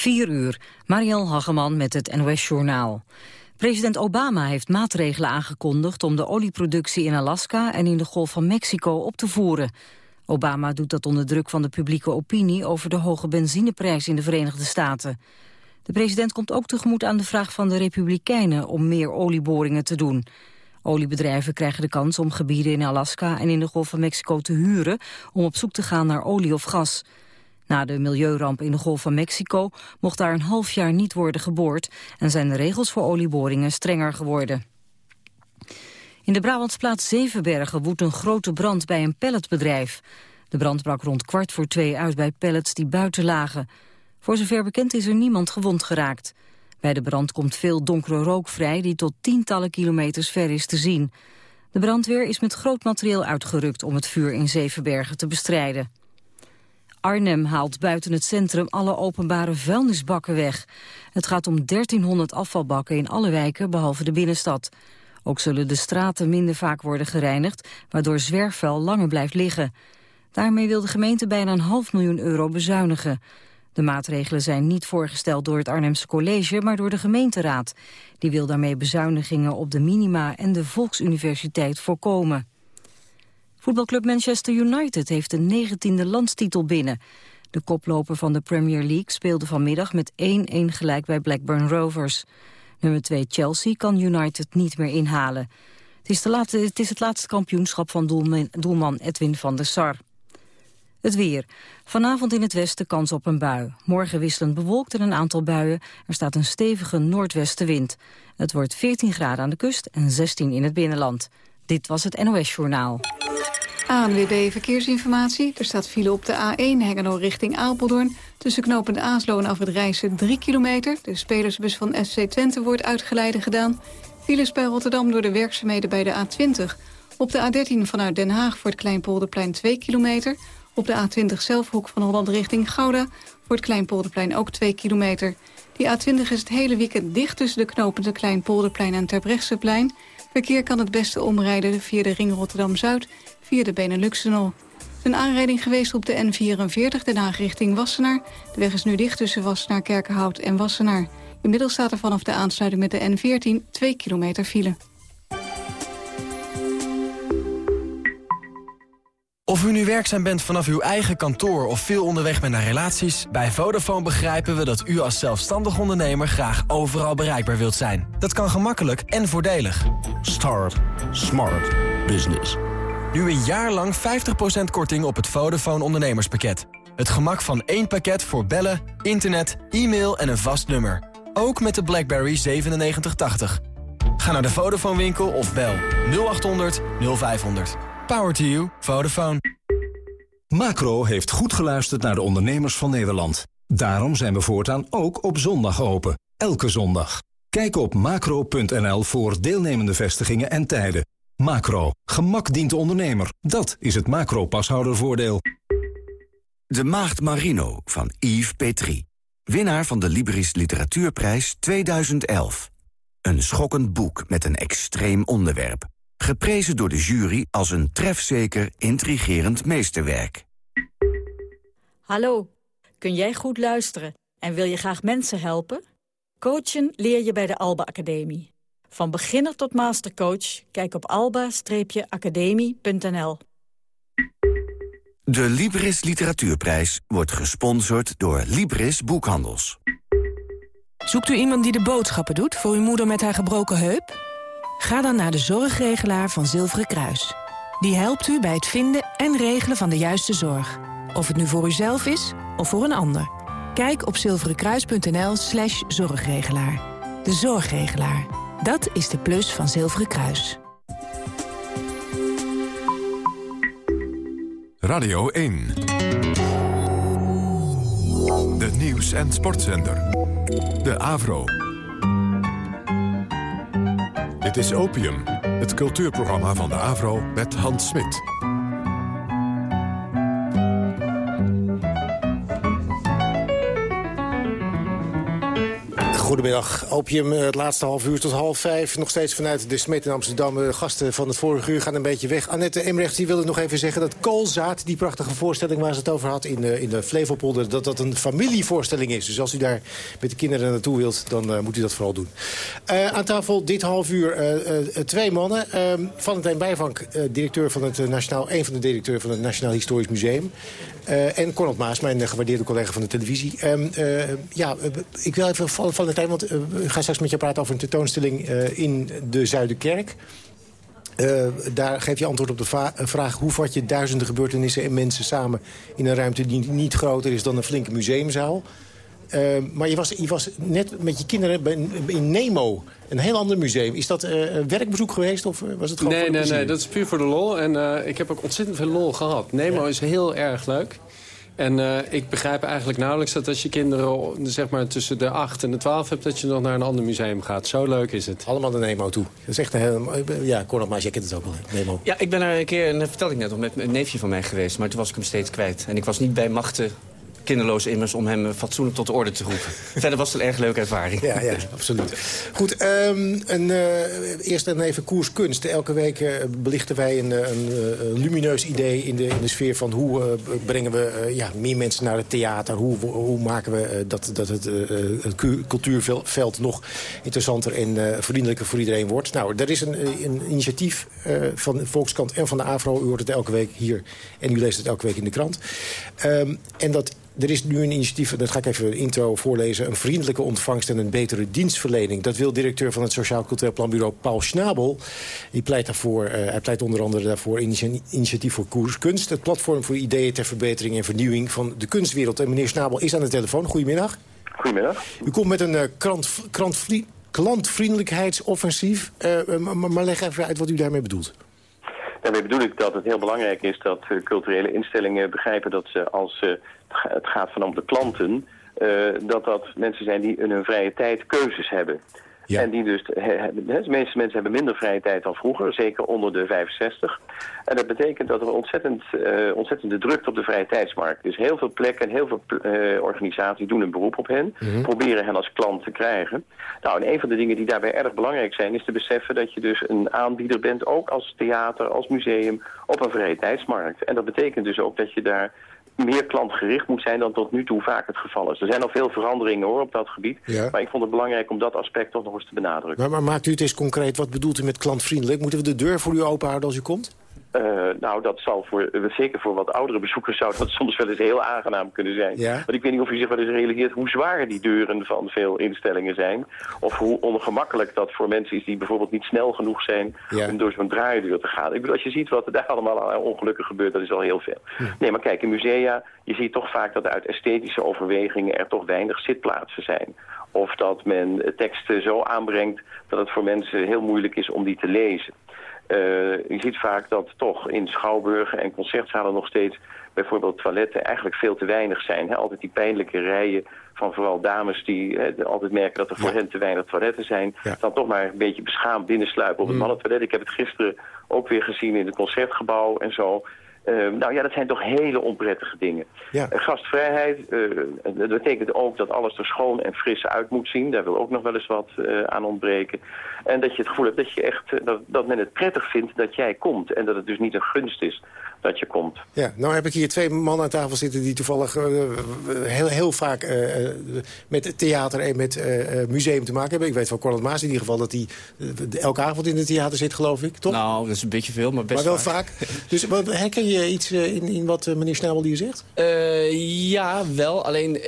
4 uur, Marielle Hageman met het NOS Journaal. President Obama heeft maatregelen aangekondigd om de olieproductie in Alaska en in de Golf van Mexico op te voeren. Obama doet dat onder druk van de publieke opinie over de hoge benzineprijs in de Verenigde Staten. De president komt ook tegemoet aan de vraag van de Republikeinen om meer olieboringen te doen. Oliebedrijven krijgen de kans om gebieden in Alaska en in de Golf van Mexico te huren om op zoek te gaan naar olie of gas. Na de milieuramp in de Golf van Mexico mocht daar een half jaar niet worden geboord en zijn de regels voor olieboringen strenger geworden. In de Brabantsplaats Zevenbergen woedt een grote brand bij een pelletbedrijf. De brand brak rond kwart voor twee uit bij pellets die buiten lagen. Voor zover bekend is er niemand gewond geraakt. Bij de brand komt veel donkere rook vrij die tot tientallen kilometers ver is te zien. De brandweer is met groot materieel uitgerukt om het vuur in Zevenbergen te bestrijden. Arnhem haalt buiten het centrum alle openbare vuilnisbakken weg. Het gaat om 1300 afvalbakken in alle wijken behalve de binnenstad. Ook zullen de straten minder vaak worden gereinigd, waardoor zwerfvuil langer blijft liggen. Daarmee wil de gemeente bijna een half miljoen euro bezuinigen. De maatregelen zijn niet voorgesteld door het Arnhemse College, maar door de gemeenteraad. Die wil daarmee bezuinigingen op de minima en de Volksuniversiteit voorkomen. Voetbalclub Manchester United heeft de negentiende landstitel binnen. De koploper van de Premier League speelde vanmiddag met 1-1 gelijk bij Blackburn Rovers. Nummer 2 Chelsea kan United niet meer inhalen. Het is, de laatste, het, is het laatste kampioenschap van doelman, doelman Edwin van der Sar. Het weer. Vanavond in het westen kans op een bui. Morgen wisselend bewolkt en een aantal buien. Er staat een stevige noordwestenwind. Het wordt 14 graden aan de kust en 16 in het binnenland. Dit was het NOS Journaal. ANWB Verkeersinformatie. Er staat file op de A1 Hengelo richting Apeldoorn. Tussen knopend Aaslo en af het Rijssen 3 kilometer. De spelersbus van SC Twente wordt uitgeleide gedaan. Files bij Rotterdam door de werkzaamheden bij de A20. Op de A13 vanuit Den Haag voor het Kleinpolderplein 2 kilometer. Op de A20 zelf hoek van Holland richting Gouda... voor het Kleinpolderplein ook 2 kilometer. Die A20 is het hele weekend dicht tussen de knopende Kleinpolderplein en Terbrechtseplein. Verkeer kan het beste omrijden via de ring Rotterdam-Zuid via de Benelux-tunnel. Een aanrijding geweest op de N44 Den Haag richting Wassenaar. De weg is nu dicht tussen Wassenaar, Kerkenhout en Wassenaar. Inmiddels staat er vanaf de aansluiting met de N14 2 kilometer file. Of u nu werkzaam bent vanaf uw eigen kantoor of veel onderweg bent naar relaties... bij Vodafone begrijpen we dat u als zelfstandig ondernemer graag overal bereikbaar wilt zijn. Dat kan gemakkelijk en voordelig. Start Smart Business. Nu een jaar lang 50% korting op het Vodafone ondernemerspakket. Het gemak van één pakket voor bellen, internet, e-mail en een vast nummer. Ook met de BlackBerry 9780. Ga naar de Vodafone winkel of bel 0800 0500. Power to you. Vodafone. Macro heeft goed geluisterd naar de ondernemers van Nederland. Daarom zijn we voortaan ook op zondag open. Elke zondag. Kijk op macro.nl voor deelnemende vestigingen en tijden. Macro. Gemak dient de ondernemer. Dat is het macro-pashoudervoordeel. De Maagd Marino van Yves Petrie. Winnaar van de Libris Literatuurprijs 2011. Een schokkend boek met een extreem onderwerp. Geprezen door de jury als een trefzeker, intrigerend meesterwerk. Hallo, kun jij goed luisteren en wil je graag mensen helpen? Coachen leer je bij de Alba Academie. Van beginner tot mastercoach, kijk op alba-academie.nl. De Libris Literatuurprijs wordt gesponsord door Libris Boekhandels. Zoekt u iemand die de boodschappen doet voor uw moeder met haar gebroken heup? Ga dan naar de zorgregelaar van Zilveren Kruis. Die helpt u bij het vinden en regelen van de juiste zorg. Of het nu voor uzelf is of voor een ander. Kijk op zilverenkruis.nl slash zorgregelaar. De zorgregelaar. Dat is de plus van Zilveren Kruis. Radio 1. De nieuws- en sportzender. De Avro. Dit is Opium, het cultuurprogramma van de Avro met Hans Smit. Goedemiddag. Opium, het laatste half uur tot half vijf. Nog steeds vanuit de Smet in Amsterdam. De gasten van het vorige uur gaan een beetje weg. Annette Emrecht die wilde nog even zeggen dat Koolzaad... die prachtige voorstelling waar ze het over had in de, in de Flevopolder... dat dat een familievoorstelling is. Dus als u daar met de kinderen naartoe wilt, dan uh, moet u dat vooral doen. Aan tafel dit half uur twee mannen. Valentijn Bijvank, directeur van het Nationaal... een van de directeuren van het Nationaal Historisch Museum. en Cornel Maas, mijn gewaardeerde collega van de televisie. ja, ik wil even Valentijn, want we gaan straks met je praten over een tentoonstelling in de Zuiderkerk. Uh, daar geef je antwoord op de vraag... hoe vat je duizenden gebeurtenissen en mensen samen... in een ruimte die niet groter is dan een flinke museumzaal. Uh, maar je was, je was net met je kinderen in Nemo, een heel ander museum. Is dat uh, een werkbezoek geweest of was het gewoon Nee, nee, nee, dat is puur voor de lol. En ik heb ook ontzettend veel lol gehad. Nemo is heel erg leuk. En uh, ik begrijp eigenlijk nauwelijks dat als je kinderen zeg maar, tussen de 8 en de 12 hebt... dat je nog naar een ander museum gaat. Zo leuk is het. Allemaal de Nemo toe. Dat is echt een heel... Ja, Conrad maar jij kent het ook wel, Nemo. Ja, ik ben er een keer, en dat vertelde ik net nog, met een neefje van mij geweest. Maar toen was ik hem steeds kwijt. En ik was niet bij machten kinderloos immers om hem fatsoenlijk tot de orde te roepen. Verder was het een erg leuke ervaring. Ja, ja absoluut. Goed, um, een, uh, eerst dan even koers kunst. Elke week uh, belichten wij een, een, lumineus idee in de, in de sfeer van... hoe brengen we ja, meer mensen naar het theater? Hoe, hoe maken we dat, dat het, het cultuurveld nog interessanter en vriendelijker voor iedereen wordt? Nou, er is een, een initiatief van de Volkskant en van de AVRO. U hoort het elke week hier en u leest het elke week in de krant. Um, en dat er is nu een initiatief, dat ga ik even intro voorlezen... een vriendelijke ontvangst en een betere dienstverlening. Dat wil directeur van het Sociaal Cultureel Planbureau Paul Schnabel. Die pleit daarvoor, uh, hij pleit onder andere daarvoor initiatief voor koers kunst... het platform voor ideeën ter verbetering en vernieuwing van de kunstwereld. En meneer Schnabel is aan de telefoon. Goedemiddag. Goedemiddag. U komt met een uh, krant, krant, klantvriendelijkheidsoffensief. Uh, maar, maar leg even uit wat u daarmee bedoelt. Daarmee bedoel ik dat het heel belangrijk is dat culturele instellingen begrijpen dat ze als het gaat van om de klanten, uh, dat dat mensen zijn die in hun vrije tijd keuzes hebben. En die dus, de meeste mensen hebben minder vrije tijd dan vroeger, zeker onder de 65. En dat betekent dat er ontzettend, uh, ontzettende drukte op de vrije tijdsmarkt. Dus heel veel plekken en heel veel uh, organisaties doen een beroep op hen. Mhm. Proberen hen als klant te krijgen. Nou, en een van de dingen die daarbij erg belangrijk zijn... is te beseffen dat je dus een aanbieder bent, ook als theater, als museum... op een vrije tijdsmarkt. En dat betekent dus ook dat je daar meer klantgericht moet zijn dan tot nu toe vaak het geval is. Er zijn al veel veranderingen hoor op dat gebied. Maar ik vond het belangrijk om dat aspect toch nog eens te benadrukken. Maar, maar maakt u het eens concreet, wat bedoelt u met klantvriendelijk? Moeten we de deur voor u open houden als u komt? Uh, nou, dat zal voor, uh, zeker voor wat oudere bezoekers zou dat soms wel eens heel aangenaam kunnen zijn. Ja. Want ik weet niet of u zich wel eens realiseert hoe zwaar die deuren van veel instellingen zijn. Of hoe ongemakkelijk dat voor mensen is die bijvoorbeeld niet snel genoeg zijn ja. om door zo'n draaideur te gaan. Ik bedoel, als je ziet wat er daar allemaal aan ongelukken gebeurt, dat is al heel veel. Nee, maar kijk, in musea, je ziet toch vaak dat uit esthetische overwegingen er toch weinig zitplaatsen zijn. Of dat men teksten zo aanbrengt dat het voor mensen heel moeilijk is om die te lezen. Je ziet vaak dat toch in schouwburgen en concertzalen nog steeds bijvoorbeeld toiletten eigenlijk veel te weinig zijn. Hè? Altijd die pijnlijke rijen van vooral dames die hè, altijd merken dat er voor hen te weinig toiletten zijn. Dan toch maar een beetje beschaamd binnensluipen op het mm. mannentoilet. Ik heb het gisteren ook weer gezien in het concertgebouw en zo. Uh, nou ja, dat zijn toch hele onprettige dingen. Ja. Uh, gastvrijheid, uh, dat betekent ook dat alles er schoon en fris uit moet zien. Daar wil ook nog wel eens wat aan ontbreken. En dat je het gevoel hebt dat, je echt, dat, dat men het prettig vindt dat jij komt. En dat het dus niet een gunst is dat je komt. Ja, nou heb ik hier twee mannen aan tafel zitten die toevallig uh, heel, heel vaak uh, met theater en met uh, museum te maken hebben. Ik weet van Cornel Maas in ieder geval dat hij elke avond in het theater zit, geloof ik, toch? Nou, dat is een beetje veel, maar best Maar wel vaak. dus herken je iets in, in wat meneer Snabel hier zegt? ja, wel. Alleen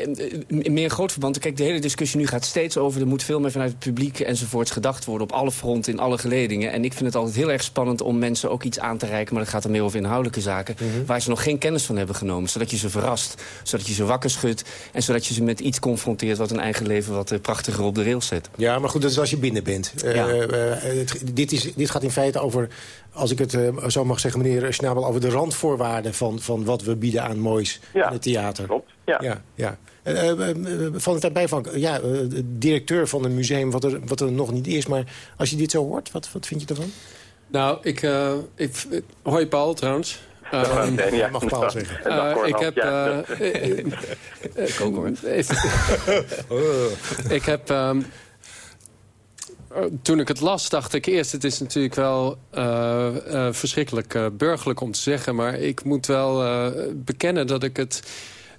meer groot verband. Kijk, de hele discussie nu gaat steeds over... er moet veel meer vanuit het publiek enzovoorts gedacht worden... op alle fronten, in alle geledingen. En ik vind het altijd heel erg spannend om mensen ook iets aan te reiken... maar dat gaat dan meer over inhoudelijke zaken... Mhm. waar ze nog geen kennis van hebben genomen. Zodat je ze verrast, zodat je ze wakker schudt... en zodat je ze met iets confronteert wat hun eigen leven wat eh, prachtiger op de rails zet. Ja, maar goed, dat is als je binnen bent. Eh, ja. Uh, dit, is, dit gaat in feite over, als ik het zo mag zeggen, meneer Schnabel... over de randvoorwaarden van, van wat we bieden aan moois in het theater. Klopt, ja. ja, ja. van het bijvank, ja, directeur van een museum, wat er, wat er nog niet is. Maar als je dit zo hoort, wat, wat vind je ervan? Nou, ik, uh, ik, hoi Paul trouwens. Uh, ja. mag Paul zeggen. Uh, ik heb... Ja. ik heb... Um, toen ik het las, dacht ik eerst... het is natuurlijk wel uh, uh, verschrikkelijk uh, burgerlijk om te zeggen... maar ik moet wel bekennen dat ik het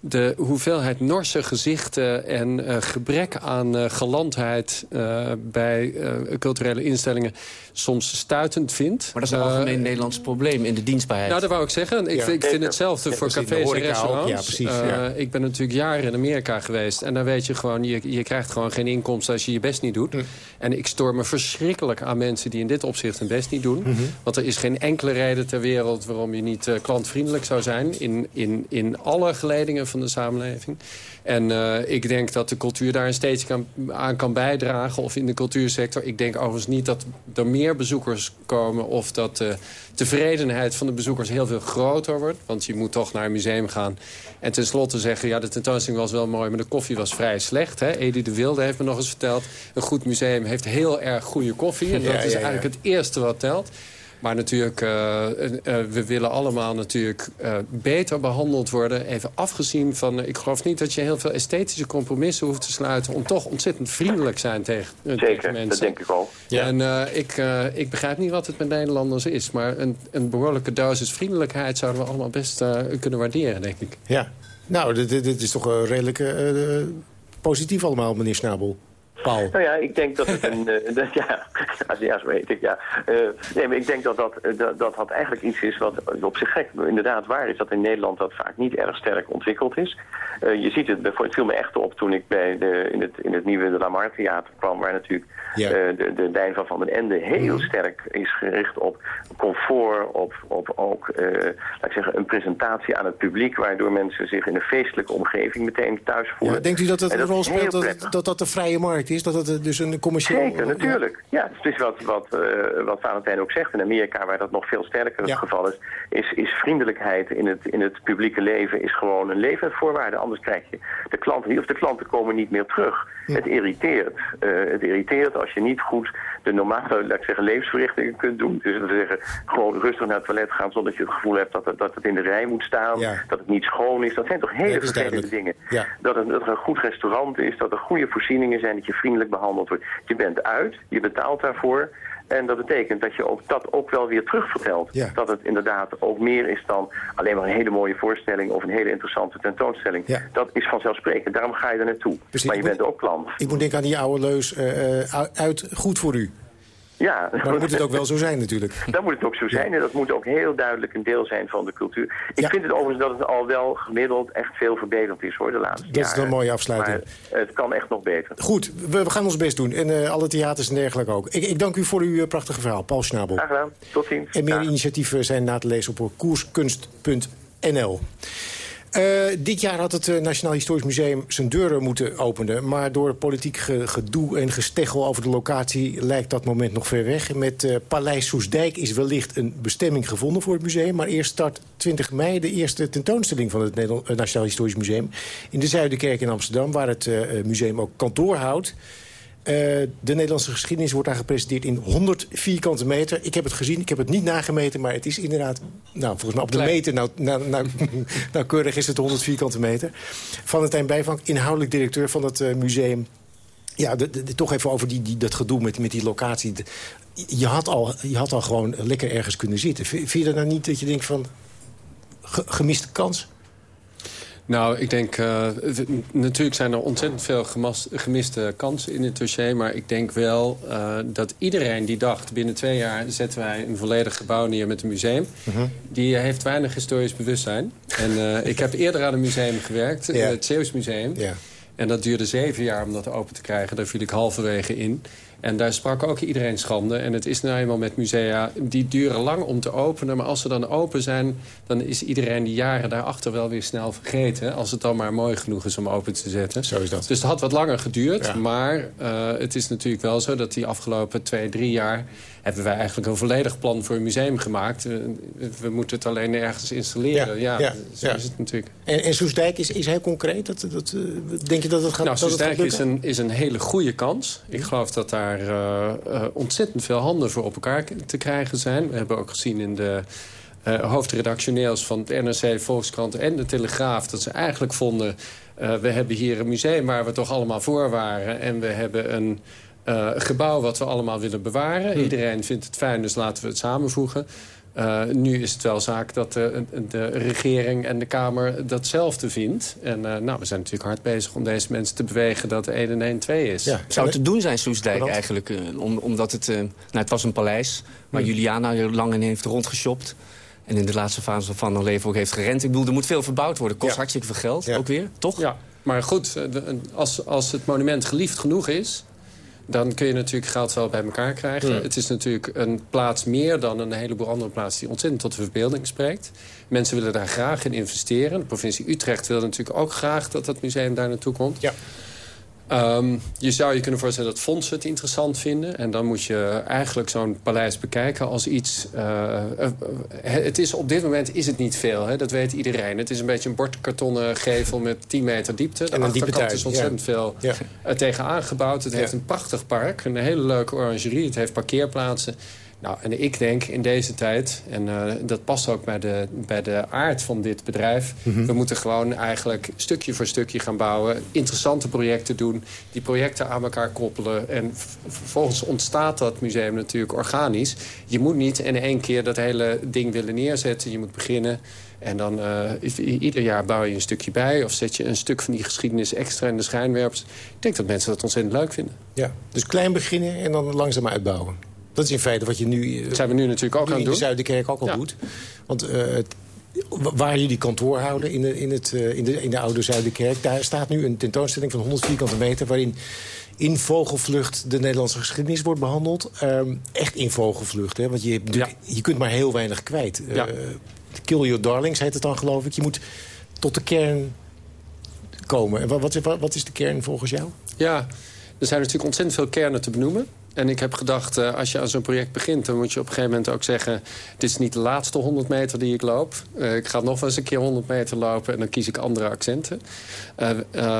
de hoeveelheid Norse gezichten en uh, gebrek aan uh, gelandheid uh, bij culturele instellingen soms stuitend vindt. Maar dat is een algemeen Nederlands probleem in de dienstbaarheid. Nou, dat wou ik zeggen. Ik, ja. ik vind hetzelfde ja, voor cafés en restaurants. Ja, precies, ja. Ik ben natuurlijk jaren in Amerika geweest. En dan weet je gewoon, je, je krijgt gewoon geen inkomsten als je je best niet doet. Hm. En ik stoor me verschrikkelijk aan mensen die in dit opzicht hun best niet doen. Mm -hmm. Want er is geen enkele reden ter wereld waarom je niet klantvriendelijk zou zijn. In, in, in alle geledingen van de samenleving. En uh, ik denk dat de cultuur daar steeds kan, aan kan bijdragen. Of in de cultuursector. Ik denk overigens niet dat er meer bezoekers komen... of dat de tevredenheid van de bezoekers heel veel groter wordt. Want je moet toch naar een museum gaan. En tenslotte zeggen, ja, de tentoonstelling was wel mooi... maar de koffie was vrij slecht. Hè? Edi de Wilde heeft me nog eens verteld. Een goed museum heeft heel erg goede koffie. En dat ja, is eigenlijk het eerste wat telt. Maar natuurlijk, uh, uh, we willen allemaal natuurlijk uh, beter behandeld worden. Even afgezien van, ik geloof niet dat je heel veel esthetische compromissen hoeft te sluiten... om toch ontzettend vriendelijk zijn tegen, Zeker, tegen mensen. dat denk ik al. Ja. En ik, ik begrijp niet wat het met Nederlanders is. Maar een, een behoorlijke dosis vriendelijkheid zouden we allemaal best kunnen waarderen, denk ik. Ja, nou, dit, dit is toch redelijk positief allemaal, meneer Snabel. Paul. Nou ja, ik denk dat het een... uh, dat, ja, ja, zo weet ik, ja. Uh, nee, maar ik denk dat dat, dat dat dat eigenlijk iets is wat op zich gek inderdaad waar is. Dat in Nederland dat vaak niet erg sterk ontwikkeld is. Je ziet het, het viel me echt op toen ik bij de, in, het, in het nieuwe de Lamar Theater kwam... waar natuurlijk ja. de, de lijn van Van den Ende heel sterk is gericht op comfort... op, op ook, laat ik zeggen, een presentatie aan het publiek... waardoor mensen zich in een feestelijke omgeving meteen thuis voelen. Ja, denkt u dat het een rol speelt dat, dat dat de vrije markt is? Dat het dus een commercieel... Zeker, natuurlijk. Ja, het is wat, wat, uh, wat Valentijn ook zegt. In Amerika, waar dat nog veel sterker het geval is, is, is vriendelijkheid in het, in het publieke leven is gewoon een levensvoorwaarde. Anders krijg je de klanten niet, of de klanten komen niet meer terug. Het irriteert. Uh, het irriteert als je niet goed de normale, laat ik zeggen, levensverrichtingen kunt doen. Dus dat zeggen, gewoon rustig naar het toilet gaan zonder dat je het gevoel hebt dat het, dat het in de rij moet staan. Ja. Dat het niet schoon is. Dat zijn toch hele vervelende dingen. Ja. Dat, het, dat er een goed restaurant is, dat er goede voorzieningen zijn, dat je vriendelijk behandeld wordt. Je bent uit, je betaalt daarvoor. En dat betekent dat je ook dat ook wel weer terugvertelt. Ja. Dat het inderdaad ook meer is dan alleen maar een hele mooie voorstelling... of een hele interessante tentoonstelling. Ja. Dat is vanzelfsprekend. Daarom ga je er naartoe. Precies. Maar je bent ook klant. Ik moet denken aan die oude leus uh, uit goed voor u. Ja. Maar dan moet het ook wel zo zijn natuurlijk. Dan moet het ook zo zijn en dat moet ook heel duidelijk een deel zijn van de cultuur. Ik ja. vind het overigens dat het al wel gemiddeld echt veel verbeterd is hoor, de laatste Dat jaren. is een mooie afsluiting. Maar het kan echt nog beter. Goed, we, we gaan ons best doen. En uh, alle theaters en dergelijke ook. Ik, ik dank u voor uw prachtige verhaal, Paul Schnabel. Graag gedaan, tot ziens. En meer ja. initiatieven zijn na te lezen op koerskunst.nl. Uh, dit jaar had het uh, Nationaal Historisch Museum zijn deuren moeten openen. Maar door politiek ge gedoe en gesteggel over de locatie lijkt dat moment nog ver weg. Met uh, Paleis Soesdijk is wellicht een bestemming gevonden voor het museum. Maar eerst start 20 mei de eerste tentoonstelling van het Nationaal Historisch Museum. In de Zuiderkerk in Amsterdam, waar het museum ook kantoor houdt. Uh, de Nederlandse geschiedenis wordt daar gepresenteerd in 100 vierkante meter. Ik heb het gezien, ik heb het niet nagemeten, maar het is inderdaad... nou, volgens mij op de Klein. meter, nou, nou, nou, nauwkeurig is het 100 vierkante meter. Valentijn Bijvank, inhoudelijk directeur van het uh, museum. Ja, de, de, de, toch even over die, die, dat gedoe met, met die locatie. Je had, al, je had al gewoon lekker ergens kunnen zitten. Vind je dat nou niet dat je denkt van... Ge, gemiste kans? Nou, ik denk... Uh, natuurlijk zijn er ontzettend veel gemas, gemiste kansen in het dossier. Maar ik denk wel uh, dat iedereen die dacht... binnen twee jaar zetten wij een volledig gebouw neer met een museum... Uh -huh. die heeft weinig historisch bewustzijn. En uh, ik heb eerder aan een museum gewerkt, het Zeeuws Museum. Ja. En dat duurde zeven jaar om dat open te krijgen. Daar viel ik halverwege in. En daar sprak ook iedereen schande. En het is nou eenmaal met musea, die duren lang om te openen. Maar als ze dan open zijn, dan is iedereen die jaren daarachter wel weer snel vergeten. Als het dan maar mooi genoeg is om open te zetten. Zo is dat. Dus het had wat langer geduurd. Ja. Maar uh, het is natuurlijk wel zo dat die afgelopen twee, drie jaar... hebben wij eigenlijk een volledig plan voor een museum gemaakt. We, we moeten het alleen ergens installeren. Ja, zo is het natuurlijk. En, en Soesdijk is, is heel concreet? Dat, dat, denk je dat het gaat Nou, Soesdijk is, een, is een hele goede kans. Ik geloof dat daar uh, ontzettend veel handen voor op elkaar te krijgen zijn. We hebben ook gezien in de uh, hoofdredactioneels van het NRC, Volkskrant en de Telegraaf... dat ze eigenlijk vonden, uh, we hebben hier een museum waar we toch allemaal voor waren... en we hebben een uh, gebouw wat we allemaal willen bewaren. Hmm. Iedereen vindt het fijn, dus laten we het samenvoegen. Uh, nu is het wel zaak dat de, de, regering en de Kamer datzelfde vindt. En uh, nou, we zijn natuurlijk hard bezig om deze mensen te bewegen dat 1 en 1 2 is. Ja. Zou het te doen zijn, Soesdijk, eigenlijk? Om, omdat het, nou, het was een paleis waar hmm. Juliana er lang in heeft rondgeshopt. En in de laatste fase van haar leven ook heeft gerend. Ik bedoel, er moet veel verbouwd worden. Kost ja. hartstikke veel geld, ja. ook weer, toch? Ja, maar goed, als, als het monument geliefd genoeg is dan kun je natuurlijk geld wel bij elkaar krijgen. Het is natuurlijk een plaats meer dan een heleboel andere plaatsen... die ontzettend tot de verbeelding spreekt. Mensen willen daar graag in investeren. De provincie Utrecht wil natuurlijk ook graag dat dat museum daar naartoe komt. Ja. Um, je zou je kunnen voorstellen dat fondsen het interessant vinden. En dan moet je eigenlijk zo'n paleis bekijken als iets... Uh, uh, het is, op dit moment is het niet veel, hè? dat weet iedereen. Het is een beetje een bordkartonnen gevel met 10 meter diepte. De en achterkant is ontzettend ja. veel ja. tegenaan gebouwd. Het heeft een prachtig park, een hele leuke orangerie. Het heeft parkeerplaatsen. Nou, en ik denk in deze tijd, en uh, dat past ook bij de, bij de aard van dit bedrijf... Mm -hmm. we moeten gewoon eigenlijk stukje voor stukje gaan bouwen... interessante projecten doen, die projecten aan elkaar koppelen... en vervolgens ontstaat dat museum natuurlijk organisch. Je moet niet in één keer dat hele ding willen neerzetten. Je moet beginnen en dan uh, ieder jaar bouw je een stukje bij... of zet je een stuk van die geschiedenis extra in de schijnwerpers. Ik denk dat mensen dat ontzettend leuk vinden. Ja, dus klein beginnen en dan langzaam uitbouwen. Dat is in feite wat je nu... Dat zijn we nu natuurlijk ook aan het doen. in de Zuiderkerk ook al ja. doet. Want uh, waar jullie kantoor houden in de, in, het, uh, in, de, in de oude Zuiderkerk... daar staat nu een tentoonstelling van 100 vierkante meter... waarin in vogelvlucht de Nederlandse geschiedenis wordt behandeld. Um, echt in vogelvlucht, hè? want je, ja. je kunt maar heel weinig kwijt. Ja. Uh, kill your darlings heet het dan, geloof ik. Je moet tot de kern komen. En wat, wat, wat is de kern volgens jou? Ja, er zijn natuurlijk ontzettend veel kernen te benoemen. En ik heb gedacht, uh, als je aan zo'n project begint... dan moet je op een gegeven moment ook zeggen... dit is niet de laatste 100 meter die ik loop. Uh, ik ga nog wel eens een keer 100 meter lopen... en dan kies ik andere accenten. Uh,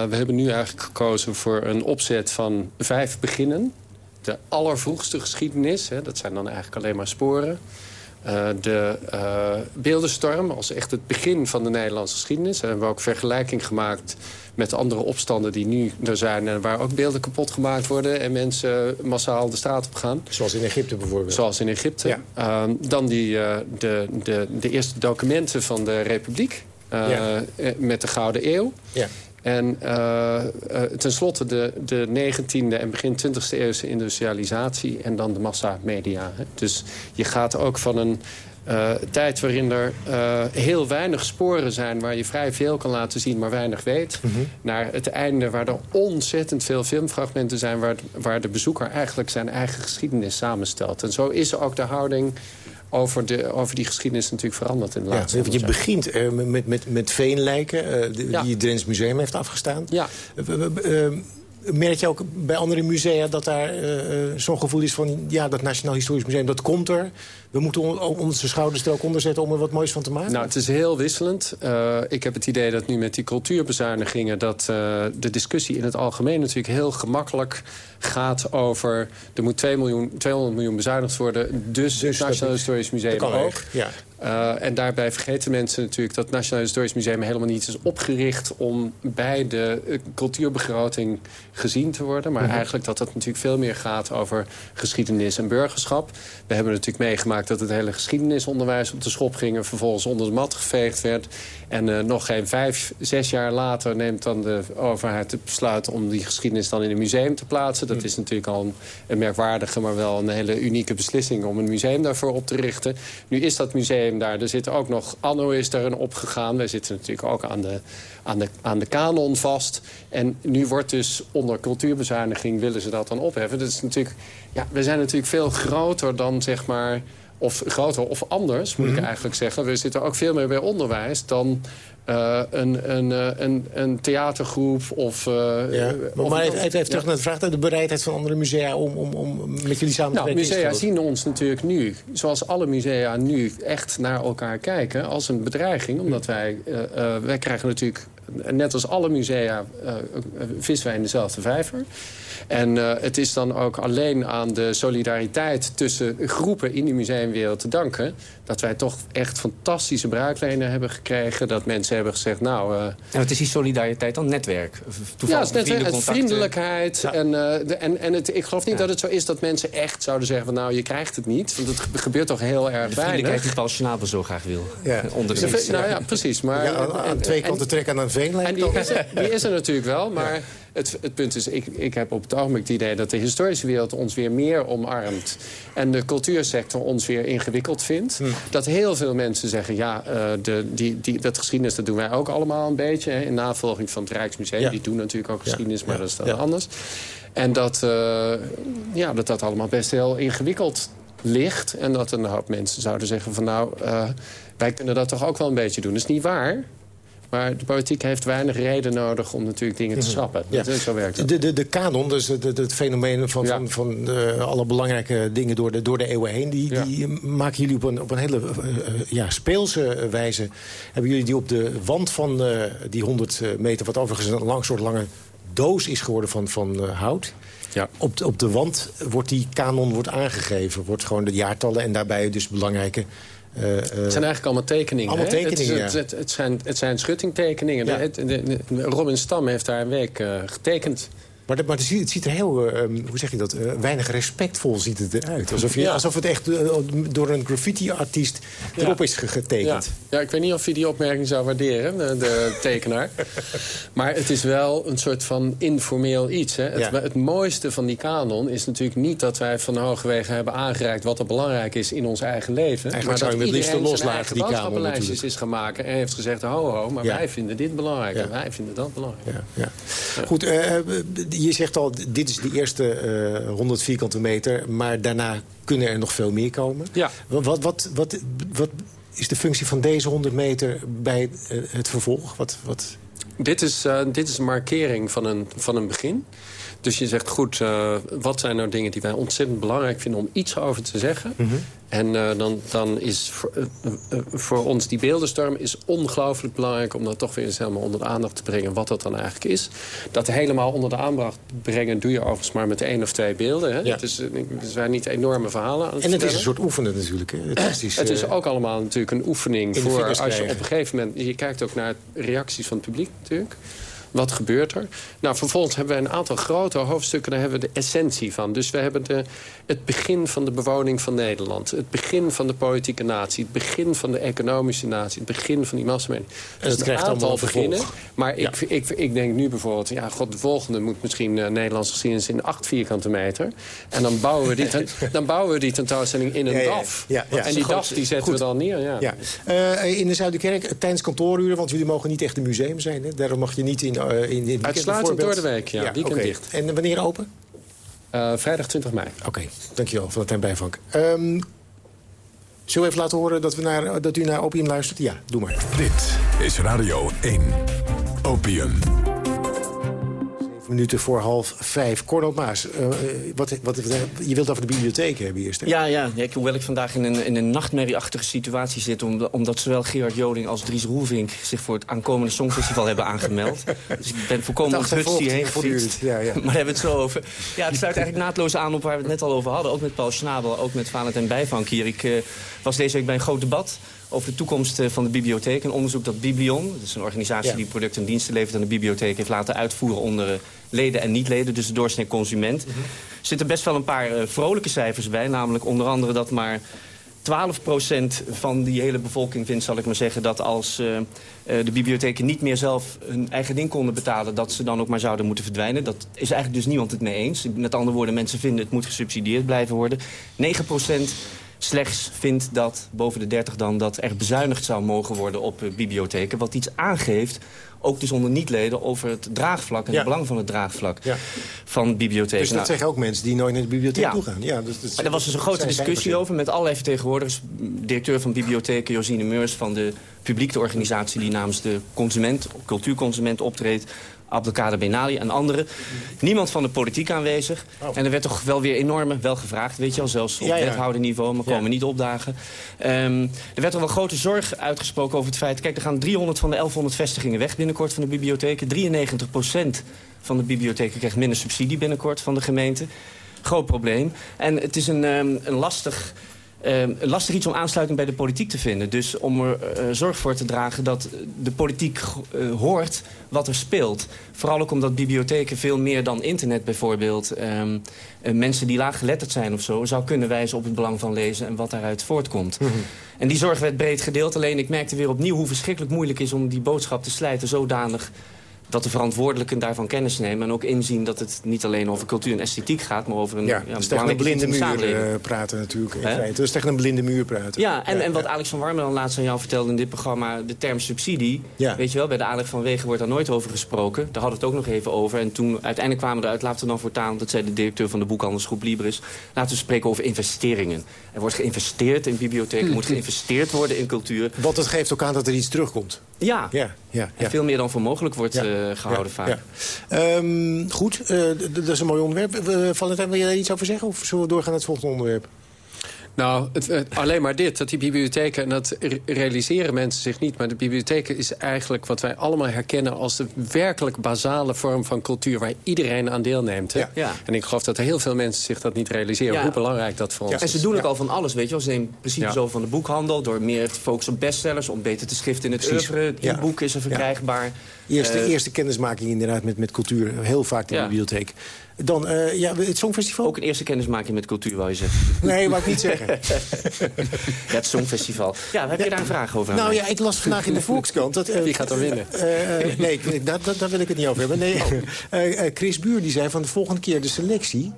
we hebben nu eigenlijk gekozen voor een opzet van vijf beginnen. De allervroegste geschiedenis, hè, dat zijn dan eigenlijk alleen maar sporen. Uh, de uh, beeldenstorm als echt het begin van de Nederlandse geschiedenis. Hebben we ook vergelijking gemaakt met andere opstanden die nu er zijn... en waar ook beelden kapot gemaakt worden en mensen massaal de straat op gaan. Zoals in Egypte bijvoorbeeld. Zoals in Egypte. Ja. Uh, dan die, uh, de, de, de eerste documenten van de Republiek ja. met de Gouden Eeuw. Ja. En uh, uh, tenslotte de, de 19e en begin 20e eeuwse industrialisatie... en dan de massamedia. Dus je gaat ook van een uh, tijd waarin er heel weinig sporen zijn... waar je vrij veel kan laten zien, maar weinig weet... Mm -hmm. naar het einde waar er ontzettend veel filmfragmenten zijn... Waar, waar de bezoeker eigenlijk zijn eigen geschiedenis samenstelt. En zo is ook de houding over, de, over die geschiedenis natuurlijk veranderd in de laatste ja, Je begint uh, met, met, met veenlijken, uh, ja. die het Drents Museum heeft afgestaan. Ja. Uh, merk je ook bij andere musea dat daar zo'n gevoel is van... ja, dat Nationaal Historisch Museum, dat komt er we moeten onze schouders er ook onder zetten om er wat moois van te maken? Nou, het is heel wisselend. Uh, ik heb het idee dat nu met die cultuurbezuinigingen... dat de discussie in het algemeen natuurlijk heel gemakkelijk gaat over... er moet 2 miljoen, 200 miljoen bezuinigd worden, dus, dus het Nationaal Historisch Museum ook. Ja. Uh, en daarbij vergeten mensen natuurlijk dat het Nationaal Historisch Museum helemaal niet is opgericht om bij de cultuurbegroting gezien te worden. Maar mm -hmm. eigenlijk dat het natuurlijk veel meer gaat over geschiedenis en burgerschap. We hebben natuurlijk meegemaakt dat het hele geschiedenisonderwijs op de schop ging... en vervolgens onder de mat geveegd werd. En uh, nog geen vijf, zes jaar later neemt dan de overheid het besluit... om die geschiedenis dan in een museum te plaatsen. Dat is natuurlijk al een, een, merkwaardige, maar wel een hele unieke beslissing... om een museum daarvoor op te richten. Nu is dat museum daar. Er zit ook nog... Anno is een opgegaan. Wij zitten natuurlijk ook aan de, aan, de, aan de kanon vast. En nu wordt dus onder cultuurbezuiniging... willen ze dat dan opheffen. Dat is natuurlijk... Ja, we zijn natuurlijk veel groter dan zeg maar of groter of anders, moet mm -hmm. ik mhm. eigenlijk zeggen. We zitten ook veel meer bij onderwijs dan uh, een, een, eh, een, een, theatergroep of... Uh, ja, maar, of, maar even, even terug naar de vraag... de bereidheid van andere musea om, om, om met jullie samen nou, te werken. Musea zien ons natuurlijk nu, zoals alle musea nu... echt naar elkaar kijken als een bedreiging. Omdat wij, wij krijgen natuurlijk net als alle musea vissen wij in dezelfde vijver. En uh, het is dan ook alleen aan de solidariteit tussen groepen in die museumwereld te danken... dat wij toch echt fantastische bruiklenen hebben gekregen. Dat mensen hebben gezegd, nou... Uh, en wat is die solidariteit dan? Netwerk? Ja, het netwerk, vriendelijkheid. Ja. En, uh, de, en, en het, ik geloof niet ja. dat het zo is dat mensen echt zouden zeggen... van nou, je krijgt het niet. Want het gebeurt toch heel erg weinig. De vriendelijkheid die Paul Schnabel zo graag wil. Ja. Onder de nou ja, precies. Maar, ja, aan, aan twee kanten trekken aan een veenlijn. En die is, er, die is er natuurlijk wel, maar... Het, het, punt is, ik, ik heb op het ogenblik het idee dat de historische wereld ons weer meer omarmt. En de cultuursector ons weer ingewikkeld vindt. Hm. Dat heel veel mensen zeggen, ja, uh, de, die, die, dat geschiedenis dat doen wij ook allemaal een beetje. Hè, in navolging van het Rijksmuseum. Ja. Die doen natuurlijk ook geschiedenis, ja. maar dat is dan anders. En dat, uh, ja, dat dat allemaal best heel ingewikkeld ligt. En dat een hoop mensen zouden zeggen van nou, uh, wij kunnen dat toch ook wel een beetje doen. Dat is niet waar. Maar de politiek heeft weinig reden nodig om natuurlijk dingen te schrappen. Ja. Dat, zo werkt. De, de, de kanon, dus het, het fenomeen van, ja. van, van uh, alle belangrijke dingen door de, door de eeuwen heen... die, ja. die maken jullie op een, op een hele uh, ja, speelse wijze. Hebben jullie die op de wand van uh, die 100 meter... wat overigens een lang, soort lange doos is geworden van, van hout... Ja. Op, de, op de wand wordt die kanon wordt aangegeven. Wordt gewoon de jaartallen en daarbij dus belangrijke uh, uh, het zijn eigenlijk allemaal tekeningen. Allemaal tekeningen, het, is, het, het, het, zijn, het zijn schuttingtekeningen. Ja. De, de, de, Robin Stam heeft daar een week uh, getekend. Maar, de, maar het, ziet, het ziet er heel, uh, hoe zeg je dat, uh, weinig respectvol ziet het eruit. Alsof, je, ja. alsof het echt uh, door een graffiti-artiest erop ja. is getekend. Ja. ja. ik weet niet of je die opmerking zou waarderen, de, de tekenaar. maar het is wel een soort van informeel iets. Hè? Het, het, mooiste van die kanon is natuurlijk niet dat wij van Hogewegen hebben aangereikt... wat er belangrijk is in ons eigen leven. Eigenlijk maar zou je liefde loslaten die kanon natuurlijk. is gemaakt en heeft gezegd, ho ho, maar wij vinden dit belangrijk en wij vinden dat belangrijk. Goed, je zegt al, dit is de eerste uh, 100 vierkante meter... maar daarna kunnen er nog veel meer komen. Ja. Wat, wat, wat, wat, is de functie van deze 100 meter bij uh, het vervolg? Wat, wat... Dit, is, uh, dit is een markering van een, van een begin. Dus je zegt, goed, uh, wat zijn nou dingen die wij ontzettend belangrijk vinden... om iets over te zeggen? Mm -hmm. En uh, dan, dan is voor, uh, voor, ons die beeldenstorm is ongelooflijk belangrijk... om dat toch weer eens helemaal onder de aandacht te brengen... wat dat dan eigenlijk is. Dat helemaal onder de aandacht brengen... doe je overigens maar met één of twee beelden. Hè? Ja. Het, is, het zijn niet enorme verhalen aan het En het is een soort oefenen natuurlijk. Hè? Het, is, het is ook allemaal natuurlijk een oefening... voor als je op een gegeven moment... je kijkt ook naar reacties van het publiek natuurlijk... Wat gebeurt er? Nou, vervolgens hebben we een aantal grote hoofdstukken. Daar hebben we de essentie van. Dus we hebben de, het begin van de bewoning van Nederland. Het begin van de politieke natie. Het begin van de economische natie. Het begin van die massamedia. En dat krijgt allemaal beginnen. Maar ik, ja. ik, ik, denk nu bijvoorbeeld... Ja, god, de volgende moet misschien uh, Nederlandse geschiedenis in acht vierkante meter. En dan bouwen we die, ten, dan bouwen we die tentoonstelling in een ja, DAF. Ja, ja, en die DAF die zetten Goed. we dan neer. Ja. Ja. Uh, in de Zuiderkerk tijdens kantooruren... want jullie mogen niet echt een museum zijn. Hè? Daarom mag je niet in uh, in, in Uitsluitend door de week, ja. ja weekend okay. dicht. En wanneer open? Uh, vrijdag 20 mei. Oké, okay. dankjewel voor het bijvank. Um, zullen we even laten horen dat, we naar, dat u naar Opium luistert? Ja, doe maar. Dit is Radio 1. Opium minuten voor half vijf. Cornel Maas, uh, wat, wat, je wilt over de bibliotheek hebben eerst, hè? Ja, ja. Ik, hoewel ik vandaag in een, in een nachtmerrieachtige situatie zit... omdat zowel Gerard Joling als Dries Roelvink... zich voor het aankomende Songfestival hebben aangemeld. Dus ik ben volkomen onthutst hierheen gefietst. Ja, ja. Maar daar hebben we het zo over. Ja, het sluit eigenlijk naadloos aan op waar we het net al over hadden. Ook met Paul Schnabel, ook met Valentijn Bijvank hier. Ik uh, was deze week bij een groot debat over de toekomst van de bibliotheek. Een onderzoek dat Biblion, dat is een organisatie ja. die producten en diensten levert aan de bibliotheek... heeft laten uitvoeren onder leden en niet-leden, dus de doorsnee consument. Mm -hmm. Er zitten best wel een paar uh, vrolijke cijfers bij. Namelijk onder andere dat maar 12% van die hele bevolking vindt, zal ik maar zeggen... dat als uh, de bibliotheken niet meer zelf hun eigen ding konden betalen... dat ze dan ook maar zouden moeten verdwijnen. Dat is eigenlijk dus niemand het mee eens. Met andere woorden, mensen vinden het moet gesubsidieerd blijven worden. 9% slechts vindt dat, boven de 30 dan... dat er bezuinigd zou mogen worden op uh, bibliotheken. Wat iets aangeeft ook dus onder niet-leden over het draagvlak... en ja. het belang van het draagvlak ja. van bibliotheken. Dus dat nou, zeggen ook mensen die nooit naar de bibliotheek ja. toe gaan. Ja, dus, dus, maar er was dus een grote discussie over met allerlei vertegenwoordigers. Directeur van bibliotheken Josine Meurs van de publieke organisatie... die namens de consument, cultuurconsument optreedt Abdelkader Benali en anderen. Niemand van de politiek aanwezig. Oh. En er werd toch wel weer enorme, wel gevraagd, weet je al, zelfs op Ja, ja. wethouderniveau, maar komen Ja. niet opdagen. Ehm, er werd er wel grote zorg uitgesproken over het feit... kijk, er gaan 300 van de 1100 vestigingen weg binnenkort van de bibliotheken. 93% van de bibliotheken krijgt minder subsidie binnenkort van de gemeente. Groot probleem. En het is een, ehm, een lastig... ehm, lastig iets om aansluiting bij de politiek te vinden. Dus om er eh, zorg voor te dragen dat de politiek eh, hoort wat er speelt. Vooral ook omdat bibliotheken veel meer dan internet bijvoorbeeld... ehm, eh, mensen die laaggeletterd zijn of zo... zou kunnen wijzen op het belang van lezen en wat daaruit voortkomt. En die zorg werd breed gedeeld. Alleen ik merkte weer opnieuw hoe verschrikkelijk moeilijk is... om die boodschap te slijten zodanig dat de verantwoordelijken daarvan kennis nemen... en ook inzien dat het niet alleen over cultuur en esthetiek gaat... maar over een Ja, een blinde muur eh, praten natuurlijk. In Hè? feite. Dat is tegen een blinde muur praten. Ja, en, en wat. Alex van Warmerdam laatst aan jou vertelde in dit programma... de term subsidie, weet je wel, bij de aanleg van wegen wordt daar nooit over gesproken. Daar hadden we het ook nog even over. En toen uiteindelijk kwamen we eruit, laten we dan voortaan... dat zei de directeur van de boekhandelsgroep Libris... laten we spreken over investeringen. Er wordt geïnvesteerd in bibliotheken, er moet geïnvesteerd worden in cultuur. Want het geeft ook aan dat er iets terugkomt. Ja, Ja, ja, en veel meer dan voor mogelijk wordt Ja. Eh, gehouden vaak. Ehm, goed, eh, dat is een mooi onderwerp. Valentijn, wil je daar iets over zeggen? Of zullen we doorgaan naar het volgende onderwerp? Nou, het, het- alleen maar dit, dat die bibliotheken... en dat re- realiseren mensen zich niet... maar de bibliotheken is eigenlijk wat wij allemaal herkennen... als de werkelijk basale vorm van cultuur... waar iedereen aan deelneemt. Hè? Ja. Ja. En ik geloof dat heel veel mensen zich dat niet realiseren... Ja. hoe belangrijk dat voor ons En is. ze doen ook Ja. al van alles, weet je wel. Ze nemen principes Ja. over van de boekhandel... door meer te focussen op bestsellers, om beter te schriften in het Precies. oeuvre. Het Ja. e-book is er verkrijgbaar. Eerste, Eh, eerste kennismaking inderdaad met, met cultuur. Heel vaak in de Ja. bibliotheek. Dan eh, ja, het Songfestival? Ook een eerste kennismaking met cultuur, wou je zeggen. Nee, wou ik niet zeggen. Ja, het Songfestival. Ja, heb je daar een vraag over Nou ja, ik las vandaag in de Volkskrant... Dat, eh, Wie gaat er winnen? eh, eh, nee, daar, wil ik het niet over hebben. Nee, eh, eh, Chris Buur die zei van de volgende keer de selectie...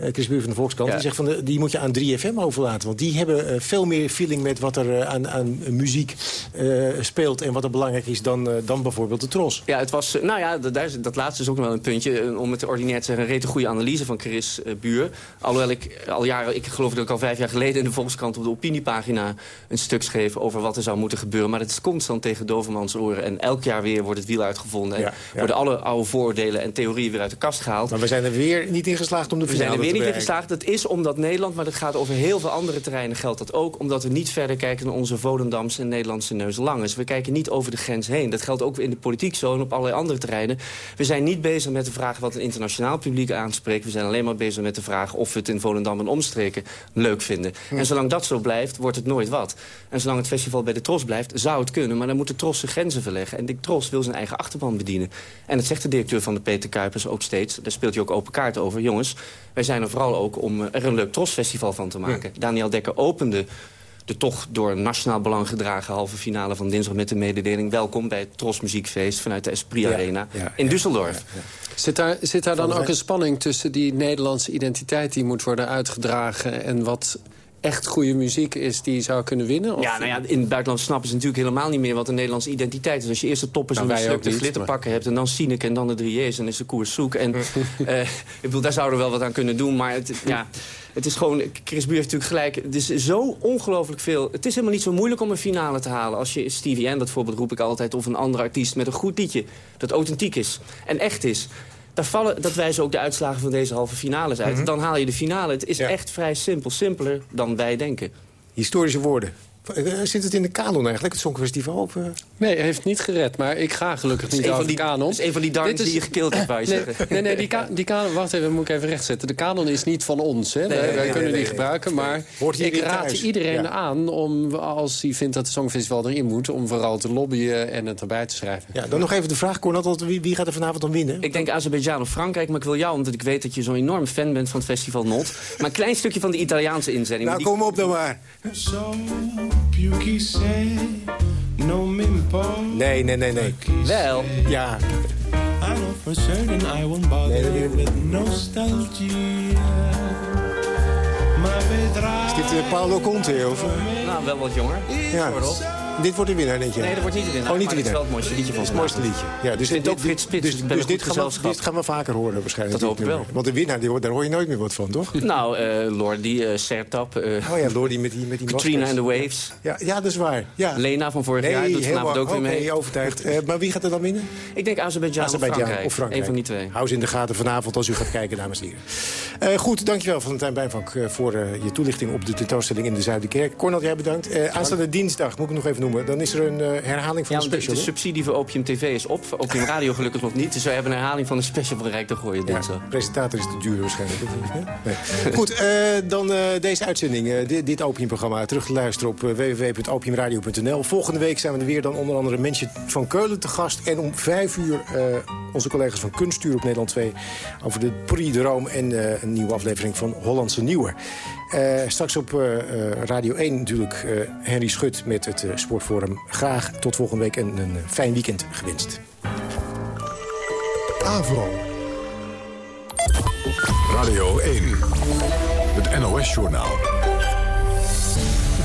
eh, Chris Buur van de Volkskrant, Ja. die zegt van de, die moet je aan 3FM overlaten. Want die hebben eh, veel meer feeling met wat er eh, aan, aan muziek speelt... en wat er belangrijk is dan, dan bijvoorbeeld de Tros. Ja, het was, nou ja, dat, daar dat laatste is ook nog wel een puntje. Om het ordinair te zeggen, een rete goede analyse van Chris Buur. Alhoewel ik al jaren, ik geloof dat ik al vijf jaar geleden in de Volkskrant op de opiniepagina een stuk schreef over wat er zou moeten gebeuren. Maar het is constant tegen Dovermans oren. En elk jaar weer wordt het wiel uitgevonden. En Ja, ja. worden alle oude vooroordelen en theorieën weer uit de kast gehaald. Maar we zijn er weer niet in geslaagd om de finale niet in geslaagd. Dat is omdat Nederland, maar dat gaat over heel veel andere terreinen, geldt dat ook. Omdat we niet verder kijken naar onze Volendamse en Nederlandse neus lang is. We kijken niet over de grens heen. Dat geldt ook in de politiek zo en op allerlei andere terreinen. We zijn niet bezig met de vraag wat een internationaal publiek aanspreekt. We zijn alleen maar bezig met de vraag of we het in Volendam en omstreken leuk vinden. En zolang dat zo blijft, wordt het nooit wat. En zolang het festival bij de Tros blijft, zou het kunnen. Maar dan moet de Tros zijn grenzen verleggen. En de Tros wil zijn eigen achterban bedienen. En dat zegt de directeur van de Peter Kuipers ook steeds. Daar speelt hij ook open kaart over. Jongens, wij zijn er vooral ook om eh, er een leuk Tros-festival van te maken. Daniel Dekker opende de toch door nationaal belang gedragen halve finale van dinsdag met de mededeling... welkom bij het Tros Muziekfeest vanuit de Esprit Ja, Arena ja, in ja, Düsseldorf. Zit daar, zit daar dan ook een spanning tussen die Nederlandse identiteit... die moet worden uitgedragen en wat echt goede muziek is die zou kunnen winnen? Of- Ja, nou ja, in het buitenland snappen ze natuurlijk helemaal niet meer wat de Nederlandse identiteit is. Als je eerst de toppers Nou, en de glitterpakken hebt... en dan Sineke en dan de Drieërs, dan is de koers zoek. En, eh, ik bedoel, daar zouden we wel wat aan kunnen doen. Maar het, ja, het is gewoon... Chris Buur heeft natuurlijk gelijk. Het is zo ongelooflijk veel. Het is helemaal niet zo moeilijk om een finale te halen. Als je Stevie N, dat voorbeeld roep ik altijd... of een andere artiest met een goed liedje dat authentiek is en echt is... Daar vallen, dat wijzen ook de uitslagen van deze halve finales uit. Dan haal je de finale. Het is Ja. echt vrij simpel. Simpeler dan wij denken. Historische woorden. Eh, Zit het in de kanon eigenlijk, het Songfestival? Of, eh? Nee, hij heeft niet gered, maar ik ga gelukkig niet over van de die, kanon. dat is een van die is- die je gekild hebt, Nee, zeggen. nee, nee die, ka die kanon... Wacht even, moet ik even rechtzetten. De kanon is niet van ons, hè. wij nee, wij nee, kunnen nee, die nee. gebruiken, maar Hoort ik raad thuis. iedereen Ja. aan om, als hij vindt dat het Songfestival erin moet... om vooral te lobbyen en het erbij te schrijven. Ja, dan nog even de vraag, Cornel, wie, wie gaat er vanavond dan winnen? Ik denk Azerbeidzjan of Frankrijk, maar ik wil jou, omdat ik weet dat je zo'n enorm fan bent van het festival Not. Maar een klein stukje van de Italiaanse inzending. nou, die- kom op dan maar. Più chi sei non mi importa Nee, nee, nee, nee. Wel. Ja. I know for certain I won't bother Nee, dat weet ik with nostalgia Ma vedrai is dit eh, Paolo Conte? Of, eh? Nou, wel wat jonger. Ja. Hoor op. dit wordt de winnaar, denk je? Nee, dat wordt niet de winnaar. Oh, niet de winnaar. het is wel het mooiste liedje van Het mooiste liedje. Ja, dus dit, ook Frits Spits. Dus, dit, gaan we, dit gaan we vaker horen waarschijnlijk. Dat hoop ik wel. Want de winnaar, die, daar hoor je nooit meer wat van, toch? Nou, uh, Lordi, uh, Sertap. Uh, oh ja, Lordi met die met die Katrina and the Waves. Ja, ja, dat is waar. Ja. Lena van vorig nee, jaar doet vanavond ook weer mee. Nee, overtuigd. Uh, maar wie gaat er dan winnen? Ik denk Azerbeidzjan, of, Frankrijk. of Frankrijk. Eén van die twee. Hou ze in de gaten vanavond als u gaat kijken, dames en heren. Uh, goed, dankjewel Valentijn Bijnvank uh, voor uh, je toelichting op de tentoonstelling in de Zuiderkerk. Cornel, jij bedankt. Aanstaande dinsdag, moet ik nog even noemen, dan is er een herhaling van ja, de special. De, de subsidie voor Opium TV is op, Opium Radio gelukkig nog niet. Dus wij hebben een herhaling van de special van Rijk te gooien dinsdag. Ja, presentator is te duur waarschijnlijk. Nee. Goed, dan deze uitzending, dit, dit Opiumprogramma, terug te luisteren op www.opiumradio.nl. Volgende week zijn we er weer dan onder andere mensen van Keulen te gast. En om vijf uur onze collega's van Kunststuur op Nederland 2 over de Prix de Rome en een nieuwe aflevering van Hollandse Nieuwe. Uh, straks op uh, Radio 1 natuurlijk Henry Schut met het Sportforum. Graag tot volgende week en een fijn weekend gewenst. Avro. Radio 1. Het NOS-journaal.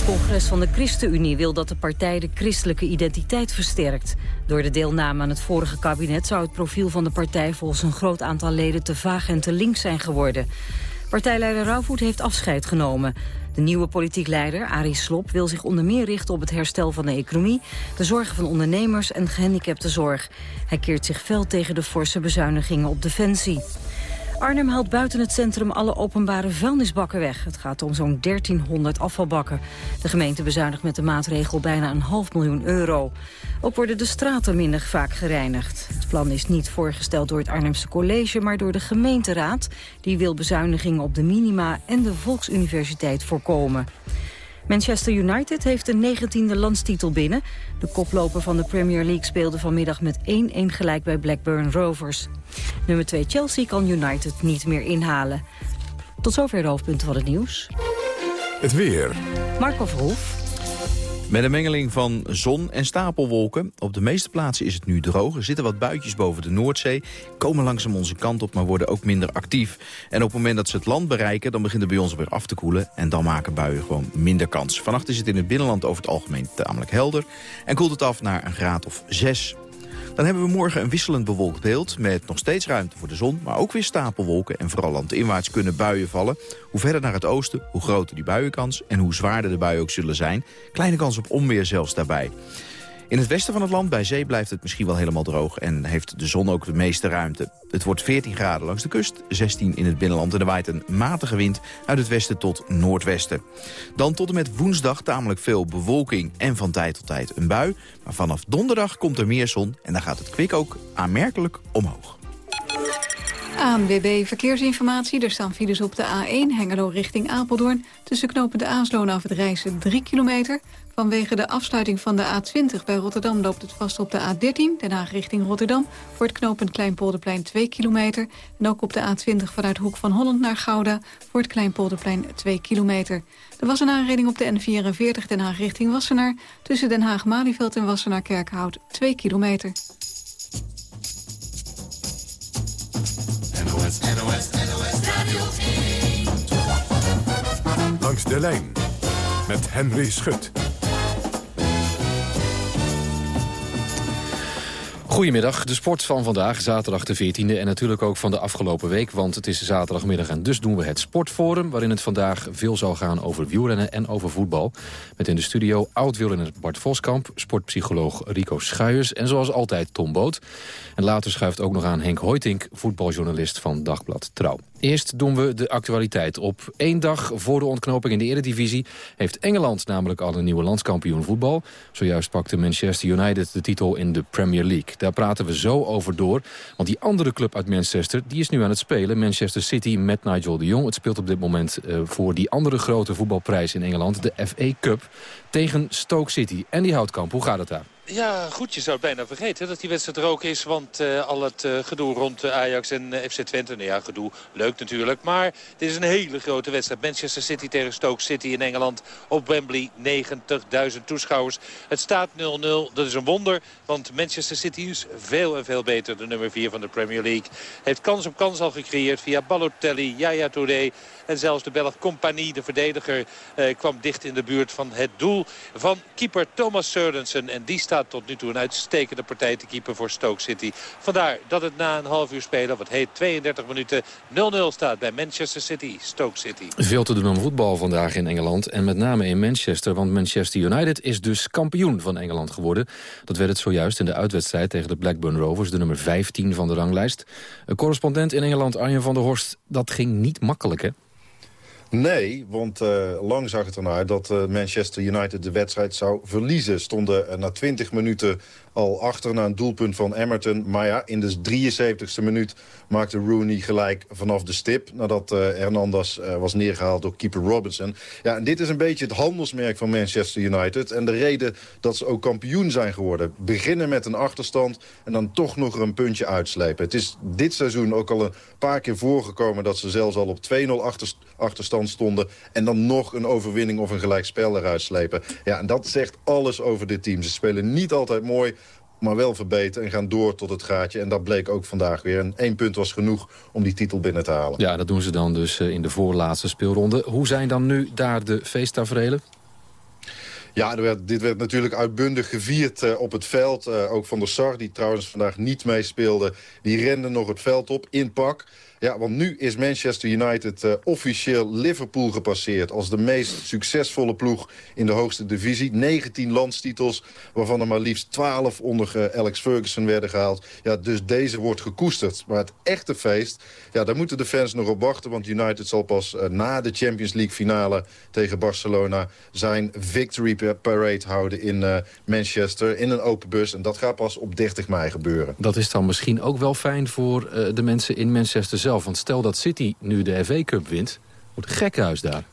Het congres van de ChristenUnie wil dat de partij de christelijke identiteit versterkt. Door de deelname aan het vorige kabinet zou het profiel van de partij volgens een groot aantal leden te vaag en te links zijn geworden. Partijleider Rauwvoet heeft afscheid genomen. De nieuwe politiek leider, Arie Slob, wil zich onder meer richten op het herstel van de economie, de zorgen van ondernemers en gehandicaptenzorg. Hij keert zich fel tegen de forse bezuinigingen op defensie. Arnhem haalt buiten het centrum alle openbare vuilnisbakken weg. Het gaat om zo'n 1300 afvalbakken. De gemeente bezuinigt met de maatregel bijna een half miljoen euro. Ook worden de straten minder vaak gereinigd. Het plan is niet voorgesteld door het Arnhemse college... maar door de gemeenteraad. Die wil bezuinigingen op de minima en de Volksuniversiteit voorkomen. Manchester United heeft de 19e landstitel binnen. De koploper van de Premier League speelde vanmiddag met 1-1 gelijk bij Blackburn Rovers. Nummer 2 Chelsea kan United niet meer inhalen. Tot zover de hoofdpunten van het nieuws. Het weer. Marco Verhoef. Met een mengeling van zon en stapelwolken. Op de meeste plaatsen is het nu droog. Er zitten wat buitjes boven de Noordzee. Komen langzaam onze kant op, maar worden ook minder actief. En op het moment dat ze het land bereiken... dan begint het bij ons weer af te koelen. En dan maken buien gewoon minder kans. Vannacht is het in het binnenland over het algemeen tamelijk helder. En koelt het af naar een graad of 6. Dan hebben we morgen een wisselend bewolkt beeld... met nog steeds ruimte voor de zon, maar ook weer stapelwolken... en vooral landinwaarts kunnen buien vallen. Hoe verder naar het oosten, hoe groter die buienkans... en hoe zwaarder de buien ook zullen zijn. Kleine kans op onweer zelfs daarbij. In het westen van het land bij zee blijft het misschien wel helemaal droog... en heeft de zon ook de meeste ruimte. Het wordt 14 graden langs de kust, 16 in het binnenland... en er waait een matige wind uit het westen tot noordwesten. Dan tot en met woensdag tamelijk veel bewolking en van tijd tot tijd een bui. Maar vanaf donderdag komt er meer zon en dan gaat het kwik ook aanmerkelijk omhoog. ANWB Verkeersinformatie. Er staan files op de A1 Hengelo richting Apeldoorn. Tussen knopende Aasloon af het reizen 3 kilometer. Vanwege de afsluiting van de A20 bij Rotterdam loopt het vast op de A13... Den Haag richting Rotterdam voor het knooppunt Kleinpolderplein 2 kilometer. En ook op de A20 vanuit Hoek van Holland naar Gouda voor het Kleinpolderplein 2 kilometer. Er was een aanreding op de N44 Den Haag richting Wassenaar... tussen Den Haag-Malieveld en Wassenaar-Kerkhout 2 kilometer. NOS, Langs de lijn met Henry Schut. Goedemiddag, de sport van vandaag, zaterdag de 14e... en natuurlijk ook van de afgelopen week, want het is zaterdagmiddag... en dus doen we het Sportforum, waarin het vandaag veel zal gaan over wielrennen en over voetbal. Met in de studio oud-wielrenner Bart Voskamp, sportpsycholoog Rico Schuijers... en zoals altijd Tom Boot. En later schuift ook nog aan Henk Hoytink, voetbaljournalist van Dagblad Trouw. Eerst doen we de actualiteit. Op één dag voor de ontknoping in de Eredivisie... heeft Engeland namelijk al een nieuwe landskampioen voetbal. Zojuist pakte Manchester United de titel in de Premier League. Daar praten we zo over door. Want die andere club uit Manchester die is nu aan het spelen. Manchester City met Nigel de Jong. Het speelt op dit moment uh, voor die andere grote voetbalprijs in Engeland. De FA Cup tegen Stoke City. En die Houtkamp, hoe gaat het daar? Ja, goed, je zou het bijna vergeten dat die wedstrijd er ook is. Want uh, al het uh, gedoe rond uh, Ajax en FC Twente, nou ja, gedoe, leuk natuurlijk. Maar dit is een hele grote wedstrijd. Manchester City tegen Stoke City in Engeland op Wembley. 90.000 toeschouwers. Het staat 0-0. Dat is een wonder, want Manchester City is veel en veel beter. De nummer 4 van de Premier League. Heeft kans op kans al gecreëerd via Balotelli, Yaya Touré... En zelfs de Belg Compagnie, de verdediger, eh, kwam dicht in de buurt van het doel van keeper Thomas Sørensen. En die staat tot nu toe een uitstekende partij te keeper voor Stoke City. Vandaar dat het na een half uur spelen, wat heet 32 minuten, 0-0 staat bij Manchester City, Stoke City. Veel te doen aan voetbal vandaag in Engeland en met name in Manchester. Want Manchester United is dus kampioen van Engeland geworden. Dat werd het zojuist in de uitwedstrijd tegen de Blackburn Rovers, de nummer 15 van de ranglijst. Een correspondent in Engeland, Arjen van der Horst, dat ging niet makkelijk hè? Nee, want uh, lang zag het ernaar dat uh, Manchester United de wedstrijd zou verliezen. Stonden na 20 minuten al achter na een doelpunt van Emerton. Maar ja, in de 73ste minuut maakte Rooney gelijk vanaf de stip... nadat uh, Hernandez uh, was neergehaald door keeper Robertson. Ja, en dit is een beetje het handelsmerk van Manchester United... en de reden dat ze ook kampioen zijn geworden. Beginnen met een achterstand en dan toch nog een puntje uitslepen. Het is dit seizoen ook al een paar keer voorgekomen... dat ze zelfs al op 2-0 achter, achterstand stonden... en dan nog een overwinning of een gelijkspel eruit slepen. Ja, en dat zegt alles over dit team. Ze spelen niet altijd mooi maar wel verbeteren en gaan door tot het gaatje. En dat bleek ook vandaag weer. En één punt was genoeg om die titel binnen te halen. Ja, dat doen ze dan dus eh, in de voorlaatste speelronde. Hoe zijn dan nu daar de feesttaferelen? Ja, werd, dit werd natuurlijk uitbundig gevierd uh, op het veld. Uh, ook Van der Sar, die trouwens vandaag niet meespeelde... die rende nog het veld op in pak. Ja, want nu is Manchester United uh, officieel Liverpool gepasseerd... als de meest succesvolle ploeg in de hoogste divisie. 19 landstitels, waarvan er maar liefst 12 onder uh, Alex Ferguson werden gehaald. Ja, dus deze wordt gekoesterd. Maar het echte feest, ja, daar moeten de fans nog op wachten... want United zal pas uh, na de Champions League finale tegen Barcelona... zijn victory parade houden in Manchester in een open bus. En dat gaat pas op 30 mei gebeuren. Dat is dan misschien ook wel fijn voor de mensen in Manchester zelf want stel dat City nu de FA Cup wint, wordt een gekkenhuis daar.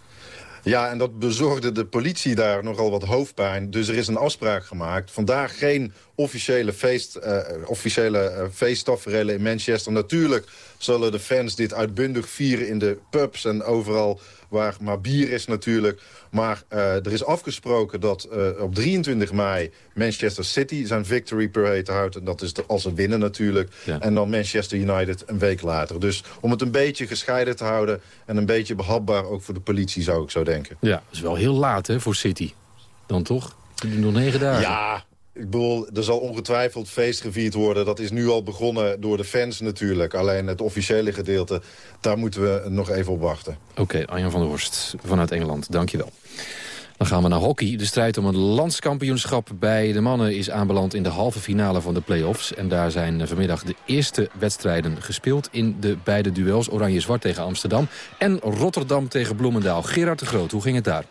Ja, en dat bezorgde de politie daar nogal wat hoofdpijn. Dus er is een afspraak gemaakt. Vandaag geen officiële, feest, uh, officiële uh, feesttaferelen in Manchester. Natuurlijk zullen de fans dit uitbundig vieren in de pubs en overal waar maar bier is natuurlijk. Maar uh, er is afgesproken dat uh, op 23 mei Manchester City zijn victory parade houdt. En dat is de, als ze winnen natuurlijk. Ja. En dan Manchester United een week later. Dus om het een beetje gescheiden te houden en een beetje behapbaar ook voor de politie zou ik zo denken. Ja, dat is wel heel laat hè, voor City. Dan toch? Nog negen dagen. Ja, ik bedoel, er zal ongetwijfeld feest gevierd worden. Dat is nu al begonnen door de fans natuurlijk. Alleen het officiële gedeelte, daar moeten we nog even op wachten. Oké, Arjan van der Horst vanuit Engeland, dankjewel. Dan gaan we naar hockey. De strijd om het landskampioenschap bij de mannen is aanbeland in de halve finale van de play-offs. En daar zijn vanmiddag de eerste wedstrijden gespeeld in de beide duels. Oranje-Zwart tegen Amsterdam en Rotterdam tegen Bloemendaal. Gerard de Groot, hoe ging het daar?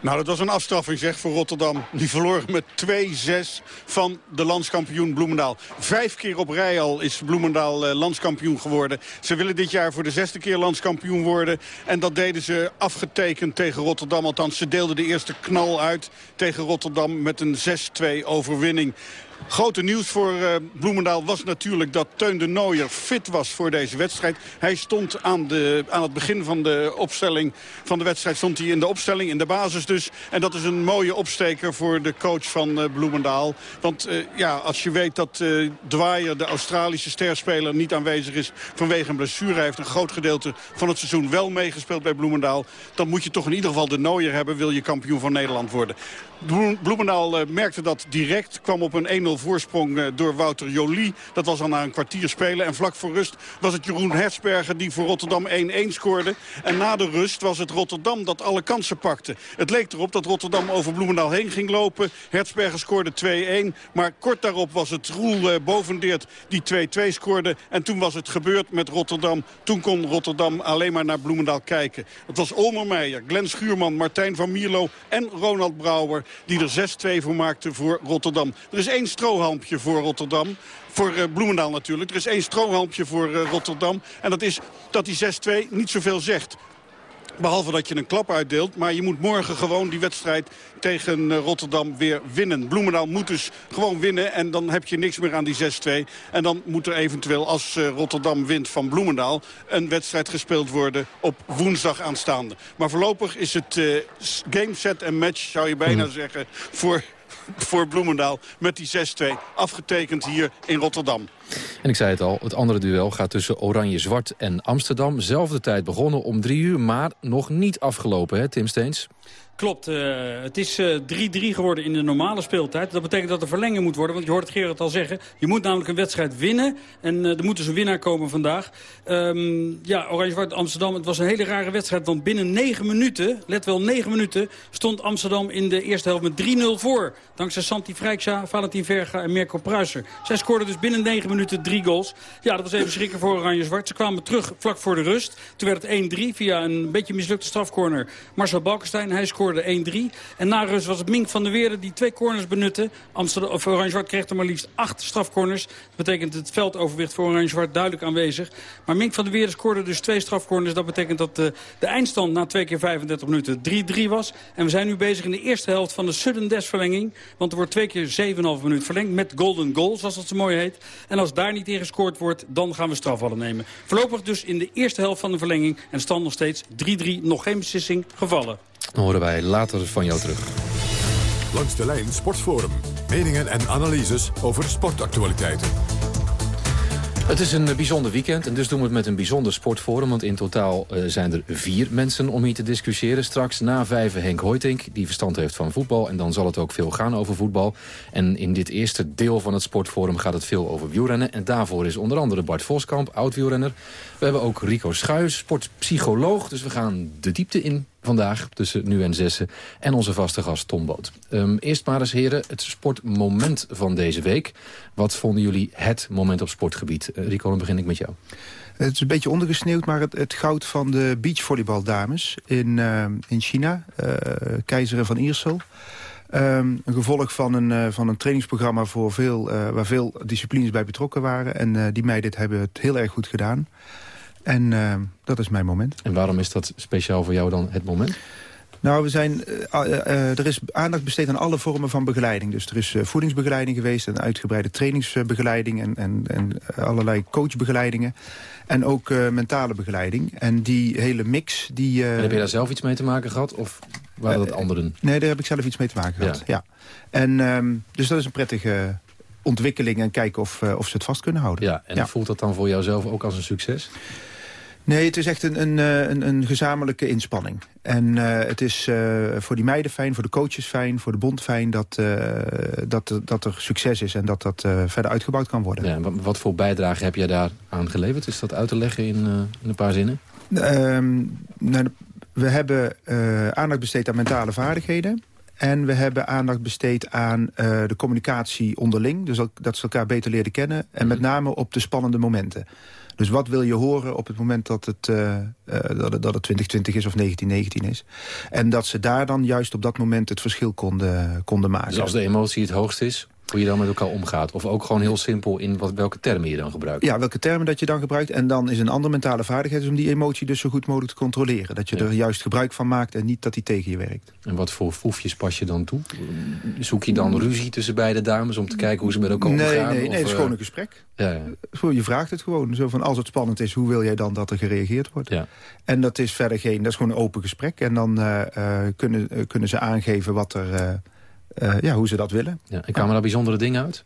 Nou, dat was een afstraffing zeg voor Rotterdam. Die verloor met 2-6 van de landskampioen Bloemendaal. Vijf keer op rij al is Bloemendaal uh, landskampioen geworden. Ze willen dit jaar voor de zesde keer landskampioen worden. En dat deden ze afgetekend tegen Rotterdam. Althans, ze deelden de eerste knal uit tegen Rotterdam met een 6-2 overwinning. Grote nieuws voor uh, Bloemendaal was natuurlijk dat Teun de Nooier fit was voor deze wedstrijd. Hij stond aan, de, aan het begin van de opstelling van de wedstrijd stond hij in de opstelling, in de basis dus. En dat is een mooie opsteker voor de coach van uh, Bloemendaal. Want uh, ja, als je weet dat Dwyer, de Australische sterspeler, niet aanwezig is vanwege een blessure. Hij heeft een groot gedeelte van het seizoen wel meegespeeld bij Bloemendaal. Dan moet je toch in ieder geval de Nooier hebben, wil je kampioen van Nederland worden. Bloemendaal merkte dat direct, kwam op een 1-0 voorsprong door Wouter Jolie. Dat was al na een kwartier spelen. En vlak voor rust was het Jeroen Hersberger die voor Rotterdam 1-1 scoorde. En na de rust was het Rotterdam dat alle kansen pakte. Het leek erop dat Rotterdam over Bloemendaal heen ging lopen. Hersberger scoorde 2-1. Maar kort daarop was het Roel Bovendeert die 2-2 scoorde. En toen was het gebeurd met Rotterdam. Toen kon Rotterdam alleen maar naar Bloemendaal kijken. Het was Olmer Meijer, Glenn Schuurman, Martijn van Mierlo en Ronald Brouwer... die er 6-2 voor maakten voor Rotterdam. Er is één strohalmpje voor Rotterdam. Voor uh, Bloemendaal natuurlijk. Er is één strohalmpje voor uh, Rotterdam. En dat is dat die 6-2 niet zoveel zegt. Behalve dat je een klap uitdeelt. Maar je moet morgen gewoon die wedstrijd tegen eh, Rotterdam weer winnen. Bloemendaal moet dus gewoon winnen. En dan heb je niks meer aan die 6-2. En dan moet er eventueel, als Rotterdam wint van Bloemendaal... een wedstrijd gespeeld worden op woensdag aanstaande. Maar voorlopig is het uh, game, set en match, zou je bijna hmm. zeggen... voor voor Bloemendaal met die 6-2 afgetekend hier in Rotterdam. En ik zei het al, het andere duel gaat tussen Oranje-Zwart en Amsterdam. Zelfde tijd begonnen om drie uur, maar nog niet afgelopen, hè Tim Steens? Klopt, uh, het is 3-3 uh, geworden in de normale speeltijd. Dat betekent dat er verlenging moet worden, want je hoort het Gerard al zeggen. Je moet namelijk een wedstrijd winnen en uh, er moet dus een winnaar komen vandaag. Um, ja, Oranje-Zwart Amsterdam, het was een hele rare wedstrijd. Want binnen 9 minuten, let wel 9 minuten, stond Amsterdam in de eerste helft met 3-0 voor. Dankzij Santi Vrijksa, Valentin Verga en Mirko Pruiser. Zij scoorden dus binnen 9 minuten drie goals. Ja, dat was even schrikken voor Oranje-Zwart. Ze kwamen terug vlak voor de rust. Toen werd het 1-3 via een beetje mislukte strafcorner. Marcel Balkenstein, hij scoorde scoorde 1-3. En na rust was het Mink van der Weerde die twee corners benutte. Amsterdam, of Oranje-Zwart kreeg er maar liefst acht strafcorners. Dat betekent het veldoverwicht voor Oranje-Zwart duidelijk aanwezig. Maar Mink van der Weerde scoorde dus twee strafcorners. Dat betekent dat de, de eindstand na twee keer 35 minuten 3-3 was. En we zijn nu bezig in de eerste helft van de sudden death verlenging. Want er wordt twee keer 7,5 minuten verlengd met golden goal, zoals dat zo mooi heet. En als daar niet in gescoord wordt, dan gaan we strafvallen nemen. Voorlopig dus in de eerste helft van de verlenging. En stand nog steeds 3-3, nog geen beslissing gevallen. Dan horen wij later van jou terug. Langs de lijn Sportforum. Meningen en analyses over sportactualiteiten. Het is een bijzonder weekend en dus doen we het met een bijzonder sportforum. Want in totaal uh, zijn er vier mensen om hier te discussiëren. Straks na vijven Henk Hoytink, die verstand heeft van voetbal. En dan zal het ook veel gaan over voetbal. En in dit eerste deel van het sportforum gaat het veel over wielrennen. En daarvoor is onder andere Bart Voskamp, oud-wielrenner. We hebben ook Rico Schuijs, sportpsycholoog. Dus we gaan de diepte in vandaag tussen nu en zessen. En onze vaste gast Tom Boot. Um, eerst maar eens heren, het sportmoment van deze week. Wat vonden jullie het moment op sportgebied? Uh, Rico, dan begin ik met jou. Het is een beetje ondergesneeuwd, maar het, het goud van de beachvolleybaldames in, uh, in China. Uh, keizeren van Iersel. Um, een gevolg van een, van een trainingsprogramma voor veel, waar veel disciplines bij betrokken waren. En die meiden hebben het heel erg goed gedaan. En uh, dat is mijn moment. En waarom is dat speciaal voor jou dan het moment? Nou, we zijn, uh, uh, er is aandacht besteed aan alle vormen van begeleiding. Dus er is voedingsbegeleiding geweest, een uitgebreide trainingsbegeleiding... en, en, en allerlei coachbegeleidingen. En ook mentale begeleiding. En die hele mix... Die, en heb je daar zelf iets mee te maken gehad? Of waren dat anderen? Nee, daar heb ik zelf iets mee te maken gehad, ja. ja. En, um, dus dat is een prettige ontwikkeling en kijken of, of ze het vast kunnen houden. Ja, en ja. voelt dat dan voor jouzelf ook als een succes? Nee, het is echt een, een, een, een gezamenlijke inspanning. En uh, het is uh, voor die meiden fijn, voor de coaches fijn, voor de bond fijn... dat, uh, dat, dat er succes is en dat dat verder uitgebouwd kan worden. Ja, wat voor bijdrage heb jij daar aan geleverd? Is dat uit te leggen in, in een paar zinnen? Ehm, nou, we hebben aandacht besteed aan mentale vaardigheden. En we hebben aandacht besteed aan uh, de communicatie onderling. Dus dat, dat ze elkaar beter leren kennen. En met name op de spannende momenten. Dus wat wil je horen op het moment dat het, uh, uh, dat, het, dat het 2020 is of 1919 is. En dat ze daar dan juist op dat moment het verschil konden, konden maken. Dus als de emotie het hoogst is, hoe je dan met elkaar omgaat? Of ook gewoon heel simpel in wat, welke termen je dan gebruikt? Ja, welke termen dat je dan gebruikt. En dan is een andere mentale vaardigheid om die emotie dus zo goed mogelijk te controleren. Dat je ja. er juist gebruik van maakt en niet dat die tegen je werkt. En wat voor foefjes pas je dan toe? Zoek je dan ruzie tussen beide dames om te kijken hoe ze met elkaar nee, omgaan? Nee, nee, het is gewoon een gesprek. Ja, ja. Je vraagt het gewoon. Zo van als het spannend is, hoe wil jij dan dat er gereageerd wordt? Ja. En dat is verder geen, dat is gewoon een open gesprek. En dan uh, uh, kunnen, uh, kunnen ze aangeven wat er, ja, hoe ze dat willen. Ja, en kwamen daar bijzondere dingen uit?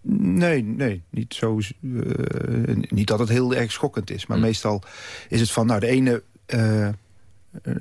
Nee, nee, niet zo. Uh, niet dat het heel erg schokkend is. Maar mm. meestal is het van, nou, de ene... Uh,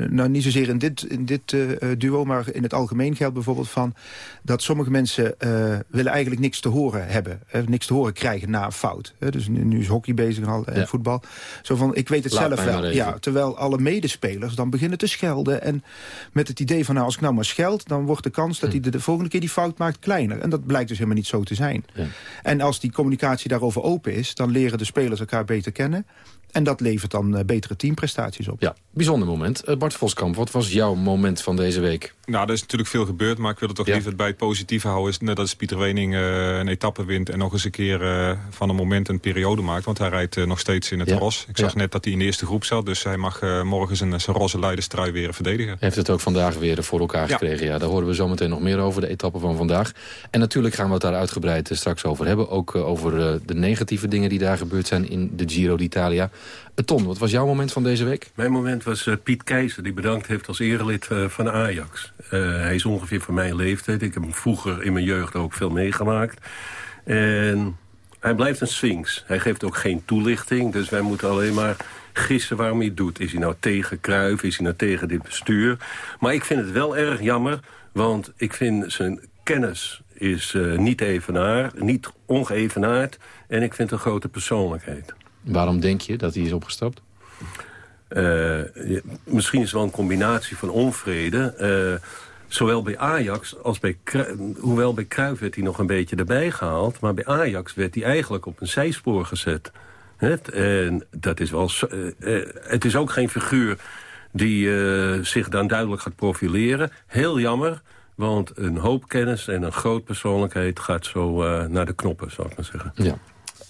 nou, niet zozeer in dit, in dit uh, duo, maar in het algemeen geldt bijvoorbeeld van... dat sommige mensen uh, willen eigenlijk niks te horen hebben. Hè, niks te horen krijgen na een fout. Hè, dus nu, nu, is hockey bezig en, en ja. voetbal. Zo van, ik weet het Laat zelf wel. Ja, terwijl alle medespelers dan beginnen te schelden. En met het idee van, nou, als ik nou maar scheld... dan wordt de kans dat hij de, de, volgende keer die fout maakt kleiner. En dat blijkt dus helemaal niet zo te zijn. Ja. En als die communicatie daarover open is... dan leren de spelers elkaar beter kennen... En dat levert dan uh, betere teamprestaties op. Ja, bijzonder moment. Uh, Bart Voskamp, wat was jouw moment van deze week? Nou, er is natuurlijk veel gebeurd, maar ik wil het toch liever bij het positieve houden. Net als Pieter Wening uh, een etappe wint en nog eens een keer van een moment een periode maakt. Want hij rijdt nog steeds in het ja. ros. Ik zag net dat hij in de eerste groep zat, dus hij mag morgen zijn, zijn roze leiderstrui weer verdedigen. Hij heeft het ook vandaag weer voor elkaar gekregen. Ja, daar horen we zometeen nog meer over, de etappe van vandaag. En natuurlijk gaan we het daar uitgebreid straks over hebben. Ook over de negatieve dingen die daar gebeurd zijn in de Giro d'Italia. Ton, wat was jouw moment van deze week? Mijn moment was uh, Piet Keizer, die bedankt heeft als erelid uh, van Ajax. Hij is ongeveer van mijn leeftijd. Ik heb hem vroeger in mijn jeugd ook veel meegemaakt. En hij blijft een sphinx. Hij geeft ook geen toelichting, dus wij moeten alleen maar gissen waarom hij het doet. Is hij nou tegen Kruif? Is hij nou tegen dit bestuur? Maar ik vind het wel erg jammer, want ik vind zijn kennis is niet evenaar, niet ongeëvenaard. En ik vind een grote persoonlijkheid. Waarom denk je dat hij is opgestapt? Uh, misschien is het wel een combinatie van onvrede. Uh, zowel bij Ajax als bij... Hoewel bij Cruijff werd hij nog een beetje erbij gehaald... maar bij Ajax werd hij eigenlijk op een zijspoor gezet. Het, en dat is wel... Uh, het is ook geen figuur die zich dan duidelijk gaat profileren. Heel jammer, want een hoop kennis en een groot persoonlijkheid... gaat zo naar de knoppen, zou ik maar zeggen. Ja.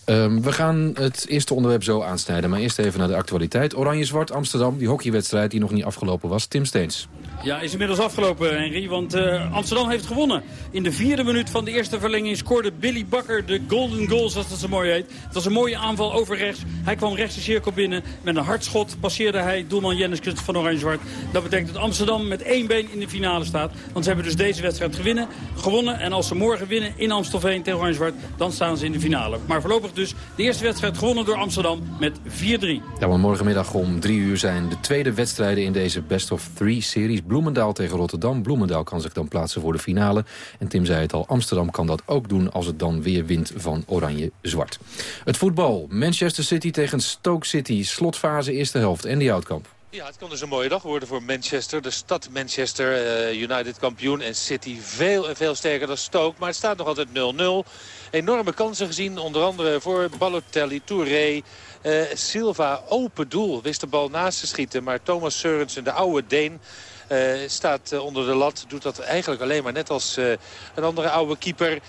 Um, we gaan het eerste onderwerp zo aansnijden. Maar eerst even naar de actualiteit. Oranje-Zwart Amsterdam, die hockeywedstrijd die nog niet afgelopen was. Tim Steens. Ja, is inmiddels afgelopen, Henry. Want uh, Amsterdam heeft gewonnen. In de vierde minuut van de eerste verlenging scoorde Billy Bakker de golden goal, zoals dat zo mooi heet. Het was een mooie aanval over rechts. Hij kwam rechts de cirkel binnen. Met een hardschot passeerde hij doelman Jennis van Oranje-Zwart. Dat betekent dat Amsterdam met één been in de finale staat. Want ze hebben dus deze wedstrijd gewinnen, gewonnen. En als ze morgen winnen in Amstelveen tegen Oranje-Zwart, dan staan ze in de finale. Maar voorlopig dus de eerste wedstrijd gewonnen door Amsterdam met 4-3. Ja, morgenmiddag om drie uur zijn de tweede wedstrijden in deze Best of Three series. Bloemendaal tegen Rotterdam. Bloemendaal kan zich dan plaatsen voor de finale. En Tim zei het al, Amsterdam kan dat ook doen als het dan weer wint van Oranje-Zwart. Het voetbal. Manchester City tegen Stoke City. Slotfase eerste helft. En die Houtkamp. Ja, het kan dus een mooie dag worden voor Manchester. De stad Manchester, uh, United kampioen en City veel en veel sterker dan Stoke. Maar het staat nog altijd 0-0. Enorme kansen gezien, onder andere voor Balotelli, Touré... Uh, Silva, open doel, wist de bal naast te schieten. Maar Thomas Sørensen, de oude Deen... Staat onder de lat. Doet dat eigenlijk alleen maar net als een andere oude keeper.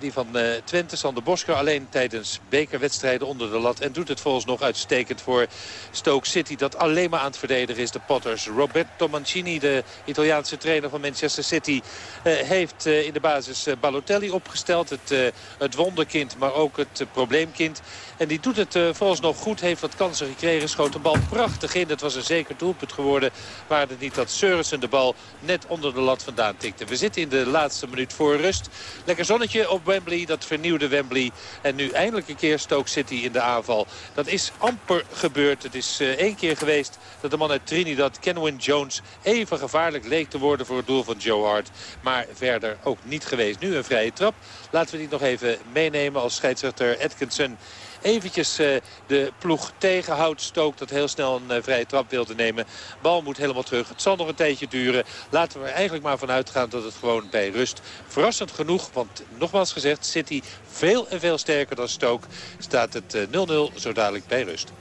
Die van Twente, Sander Bosker. Alleen tijdens bekerwedstrijden onder de lat. En doet het volgens nog uitstekend voor Stoke City. Dat alleen maar aan het verdedigen is de Potters. Roberto Mancini, de Italiaanse trainer van Manchester City... heeft in de basis Balotelli opgesteld. Het, het wonderkind, maar ook het probleemkind. En die doet het volgens nog goed. Heeft wat kansen gekregen. Schoot de bal prachtig in. Dat was een zeker doelpunt geworden. Waar het niet dat Seurissen de bal net onder de lat vandaan tikte. We zitten in de laatste minuut voor rust. Lekker zonnetje op Wembley, dat vernieuwde Wembley. En nu eindelijk een keer Stoke City in de aanval. Dat is amper gebeurd. Het is uh, één keer geweest dat de man uit Trinidad, Kenwin Jones... even gevaarlijk leek te worden voor het doel van Joe Hart. Maar verder ook niet geweest. Nu een vrije trap. Laten we die nog even meenemen als scheidsrechter Atkinson eventjes uh, de ploeg tegenhoudt. Stook dat heel snel een uh, vrije trap wilde nemen. Bal moet helemaal terug. Het zal nog een tijdje duren. Laten we er eigenlijk maar vanuit gaan dat het gewoon bij rust verrassend genoeg. Want nogmaals gezegd, City veel en veel sterker dan Stoke. Staat het 0-0 uh, zo dadelijk bij rust.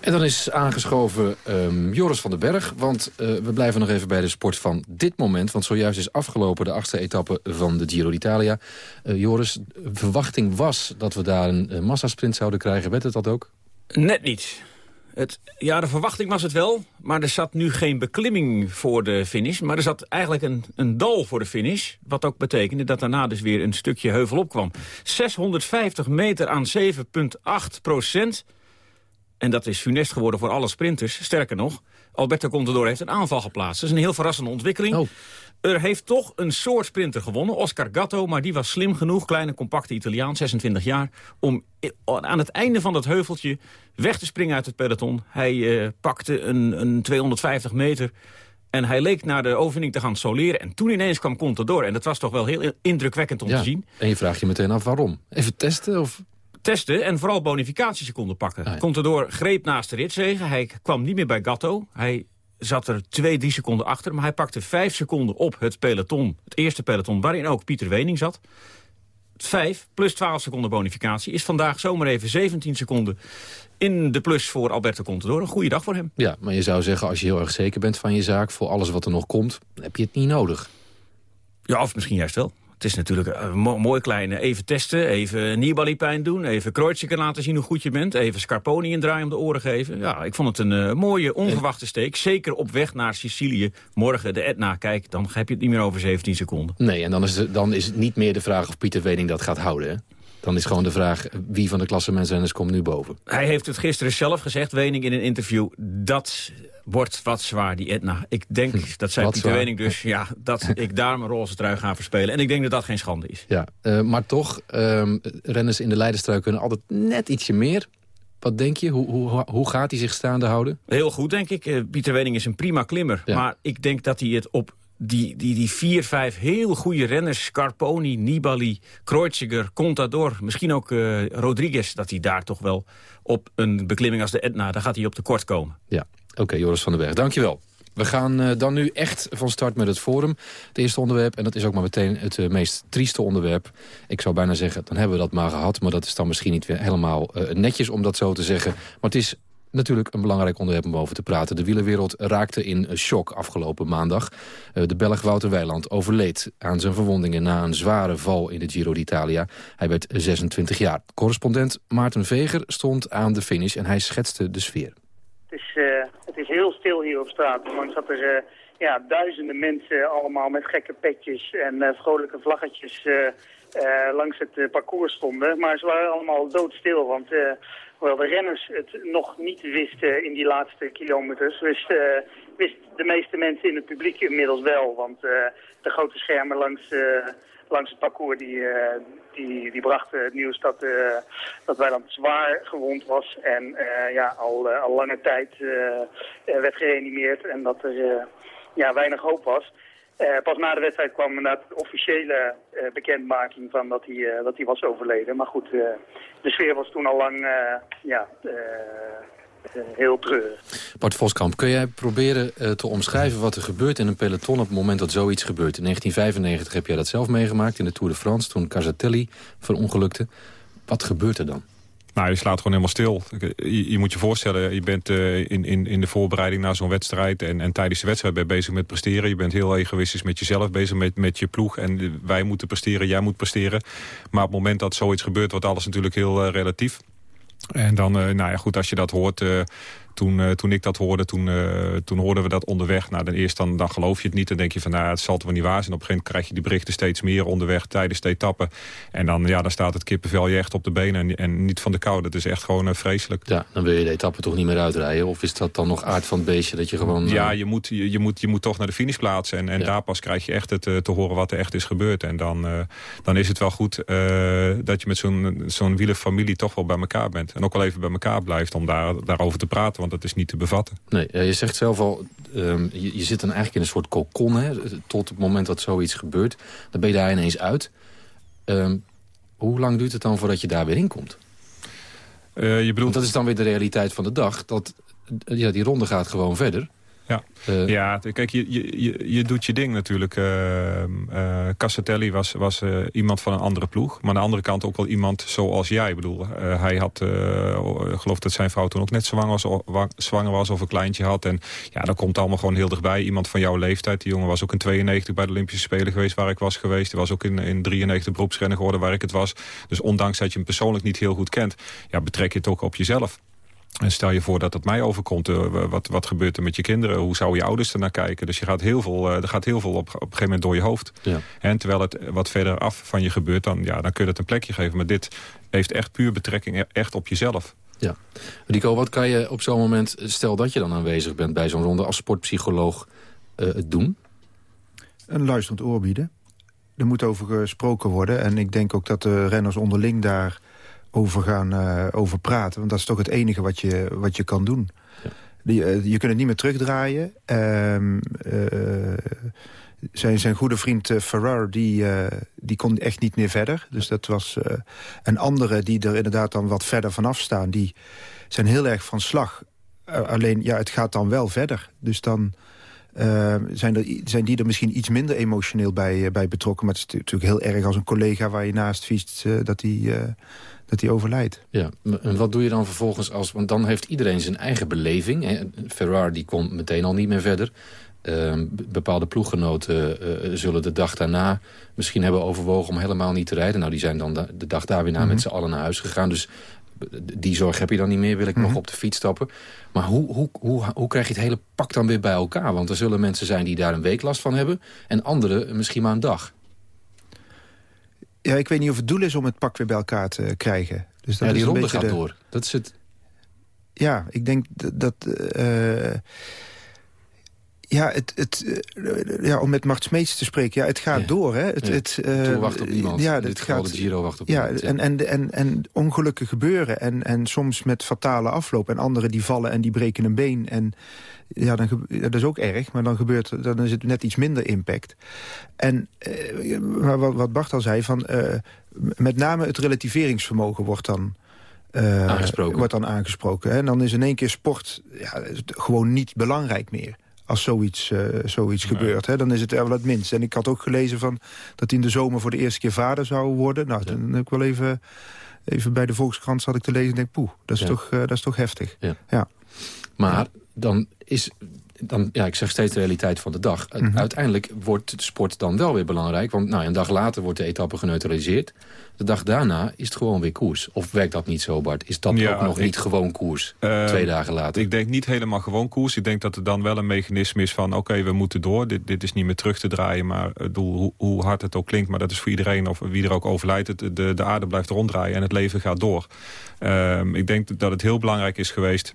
En dan is aangeschoven um, Joris van den Berg. Want we blijven nog even bij de sport van dit moment. Want zojuist is afgelopen de achtste etappe van de Giro d'Italia. Uh, Joris, verwachting was dat we daar een massasprint zouden krijgen. Werd het dat ook? Net niet. Het, ja, de verwachting was het wel, maar er zat nu geen beklimming voor de finish. Maar er zat eigenlijk een, een dal voor de finish. Wat ook betekende dat daarna dus weer een stukje heuvel opkwam. 650 meter aan 7,8 procent. En dat is funest geworden voor alle sprinters. Sterker nog, Alberto Contador heeft een aanval geplaatst. Dat is een heel verrassende ontwikkeling. Oh. Er heeft toch een soort sprinter gewonnen, Oscar Gatto... maar die was slim genoeg, kleine, compacte Italiaan, 26 jaar... om aan het einde van dat heuveltje weg te springen uit het peloton. Hij uh, pakte een, een 250 meter... En hij leek naar de overwinning te gaan soleren. En toen ineens kwam Contador. En dat was toch wel heel indrukwekkend om te zien. En je vraagt je meteen af waarom. Even testen? Of? Testen en vooral bonificatieseconden pakken. Ah, ja. Contador greep naast de ritzegen. Hij kwam niet meer bij Gatto. Hij zat er twee, drie seconden achter. Maar hij pakte vijf seconden op het peloton. Het eerste peloton waarin ook Pieter Wening zat. 5 plus 12 seconden bonificatie. Is vandaag zomaar even 17 seconden in de plus voor Alberto Contador. Een goede dag voor hem. Ja, maar je zou zeggen, als je heel erg zeker bent van je zaak... voor alles wat er nog komt, heb je het niet nodig. Ja, of misschien juist wel. Het is natuurlijk een mooi kleine even testen, even Nibali doen... even Kreuziger laten zien hoe goed je bent... even Scarponi een draai om de oren geven. Ja, ik vond het een uh, mooie, onverwachte steek. Zeker op weg naar Sicilië. Morgen de Etna, kijk, dan heb je het niet meer over 17 seconden. Nee, en dan is, het, dan is het niet meer de vraag of Pieter Wening dat gaat houden, hè? Dan is gewoon de vraag, wie van de klassementsrenners komt nu boven? Hij heeft het gisteren zelf gezegd, Wening, in een interview... dat wordt wat zwaar, die Etna. Ik denk, hm, dat zei Pieter Wening dus, ja, dat ik daar mijn roze trui ga verspelen. En ik denk dat dat geen schande is. Ja, uh, maar toch, uh, renners in de leiderstrui kunnen altijd net ietsje meer. Wat denk je? Hoe, hoe, hoe gaat hij zich staande houden? Heel goed, denk ik. Uh, Pieter Wening is een prima klimmer. Ja. Maar ik denk dat hij het op die, die, die vier, vijf heel goede renners... Scarponi, Nibali, Kreuziger, Contador... misschien ook uh, Rodriguez, dat hij daar toch wel op een beklimming als de Etna... daar gaat hij op tekort komen. Ja, oké, Joris van den Berg, dankjewel. We gaan uh, dan nu echt van start met het forum. Het eerste onderwerp, en dat is ook maar meteen het uh, meest trieste onderwerp. Ik zou bijna zeggen, dan hebben we dat maar gehad. Maar dat is dan misschien niet weer helemaal uh, netjes om dat zo te zeggen. Maar het is natuurlijk een belangrijk onderwerp om over te praten. De wielerwereld raakte in shock afgelopen maandag. De Belg Wouter Weiland overleed aan zijn verwondingen... na een zware val in de Giro d'Italia. Hij werd 26 jaar. Correspondent Maarten Veger stond aan de finish en hij schetste de sfeer. Het is heel stil hier op straat. Ondanks dat er uh, ja, duizenden mensen allemaal met gekke petjes en vrolijke vlaggetjes... langs het parcours stonden. Maar ze waren allemaal doodstil, want hoewel de renners het nog niet wisten in die laatste kilometers, wisten wist de meeste mensen in het publiek inmiddels wel. Want de grote schermen langs, langs het parcours die, die, die brachten het nieuws dat, dat Weiland zwaar gewond was. En ja, al, al lange tijd werd gereanimeerd en dat er ja, weinig hoop was. Pas na de wedstrijd kwam inderdaad de officiële uh, bekendmaking van dat hij, dat hij was overleden. Maar goed, de sfeer was toen al lang ja, heel treurig. Bart Voskamp, kun jij proberen te omschrijven wat er gebeurt in een peloton op het moment dat zoiets gebeurt? In 1995 heb jij dat zelf meegemaakt in de Tour de France, toen Casatelli verongelukte. Wat gebeurt er dan? Nou, je slaat gewoon helemaal stil. Je, je moet je voorstellen, je bent uh, in, in, in de voorbereiding naar zo'n wedstrijd... En, en tijdens de wedstrijd ben je bezig met presteren. Je bent heel egoïstisch met jezelf bezig, met, met je ploeg. En wij moeten presteren, jij moet presteren. Maar op het moment dat zoiets gebeurt, wordt alles natuurlijk heel uh, relatief. En dan, uh, nou ja, goed, als je dat hoort, toen, uh, toen ik dat hoorde, toen, uh, toen hoorden we dat onderweg. Nou, dan eerst dan, dan geloof je het niet. Dan denk je van, nou, het zal toch wel niet waar zijn. Op een gegeven moment krijg je die berichten steeds meer onderweg tijdens de etappen. En dan, ja, dan staat het kippenvel je echt op de benen en, en niet van de kou. Dat is echt gewoon uh, vreselijk. Ja, dan wil je de etappe toch niet meer uitrijden? Of is dat dan nog aard van het beestje dat je gewoon... Ja, je moet, je, je, moet, je moet toch naar de finish plaatsen. En, en ja. daar pas krijg je echt het, te horen wat er echt is gebeurd. En dan, dan is het wel goed dat je met zo'n zo'n wielerfamilie toch wel bij elkaar bent. En ook wel even bij elkaar blijft om daar, daarover te praten. Want dat is niet te bevatten. Nee, je zegt zelf al, um, je, je, zit dan eigenlijk in een soort kokon. Hè, tot het moment dat zoiets gebeurt. Dan ben je daar ineens uit. Um, hoe lang duurt het dan voordat je daar weer in komt? Uh, je bedoelt... Want dat is dan weer de realiteit van de dag. Dat, ja, die ronde gaat gewoon verder. Ja, uh, ja kijk, je, je, je doet je ding natuurlijk. Uh, uh, Cassatelli was, was iemand van een andere ploeg. Maar aan de andere kant ook wel iemand zoals jij. Ik bedoel, hij had, geloof dat zijn vrouw toen ook net zwanger was, of, zwanger was of een kleintje had. En ja, dat komt allemaal gewoon heel dichtbij. Iemand van jouw leeftijd. Die jongen was ook in 92 bij de Olympische Spelen geweest waar ik was geweest. Die was ook in, in 93 beroepsrenner geworden waar ik het was. Dus ondanks dat je hem persoonlijk niet heel goed kent, ja, betrek je het ook op jezelf. En stel je voor dat het mij overkomt, uh, wat, wat gebeurt er met je kinderen? Hoe zou je ouders ernaar kijken? Dus je gaat heel veel, uh, er gaat heel veel op, op een gegeven moment door je hoofd. Ja. En terwijl het wat verder af van je gebeurt, dan, ja, dan kun je het een plekje geven. Maar dit heeft echt puur betrekking e-, echt op jezelf. Ja. Rico, wat kan je op zo'n moment, stel dat je dan aanwezig bent bij zo'n ronde als sportpsycholoog, uh, doen? Een luisterend oor bieden. Er moet over gesproken worden. En ik denk ook dat de renners onderling daar over gaan uh, over praten. Want dat is toch het enige wat je, wat je kan doen. Ja. Die, uh, je kunt het niet meer terugdraaien. Uh, zijn, zijn goede vriend Ferrar, die, die kon echt niet meer verder. Dus dat was... en anderen die er inderdaad dan wat verder vanaf staan... die zijn heel erg van slag. alleen, ja, het gaat dan wel verder. Dus dan zijn, er, zijn die er misschien iets minder emotioneel bij, bij betrokken. Maar het is natuurlijk heel erg als een collega waar je naast fietst... dat die dat hij overlijdt. Ja, en wat doe je dan vervolgens als... want dan heeft iedereen zijn eigen beleving. Hè? Ferrari die komt meteen al niet meer verder. Ehm, bepaalde ploeggenoten uh, zullen de dag daarna misschien hebben overwogen om helemaal niet te rijden. Nou, die zijn dan de, dag daar weer na met mhm. z'n allen naar huis gegaan. Dus die zorg heb je dan niet meer, wil ik nog mhm. op de fiets stappen. Maar hoe, hoe, hoe, hoe krijg je het hele pak dan weer bij elkaar? Want er zullen mensen zijn die daar een week last van hebben... en anderen misschien maar een dag. Ja, ik weet niet of het doel is om het pak weer bij elkaar te krijgen. Dus dat ja, die is ronde gaat door. Dat is het... Ja, ik denk dat... Uh, ja, het, het, eh, ja, om met Mart Smeets te spreken, ja, het gaat door. Hè. Het, het, uh, wacht op iemand. Ja, het gaat, de Giro wacht op ja, En, en, en, en ongelukken gebeuren. En, en soms met fatale afloop. En anderen die vallen en die breken een been. En ja, dan, dat is ook erg, maar dan, gebeurt, dan is het net iets minder impact. En uh, wat, wat Bart al zei, van, uh, met name het relativeringsvermogen wordt dan... Uh, aangesproken. Wordt dan aangesproken. Hè? En dan is in één keer sport ja, gewoon niet belangrijk meer als zoiets, uh, zoiets gebeurt. Hè? Dan is het wel het minst. En ik had ook gelezen van dat hij in de zomer voor de eerste keer vader zou worden. Nou, dan heb ik wel even, even bij de Volkskrant zat ik te lezen en denk, poeh, dat is, toch, uh, dat is toch heftig. Ja. ja. Maar dan is dan, ja, ik zeg steeds de realiteit van de dag. Mhm. Uiteindelijk wordt de sport dan wel weer belangrijk. Want nou, een dag later wordt de etappe geneutraliseerd. De dag daarna is het gewoon weer koers. Of werkt dat niet zo, Bart? Is dat ook nog niet gewoon koers, uh, twee dagen later? Ik denk niet helemaal gewoon koers. Ik denk dat er dan wel een mechanisme is van... oké, we moeten door, dit, dit is niet meer terug te draaien. Maar doel, hoe, hoe, hard het ook klinkt, maar dat is voor iedereen... of wie er ook overlijdt, het, de, de aarde blijft ronddraaien... en het leven gaat door. Uh, ik denk dat het heel belangrijk is geweest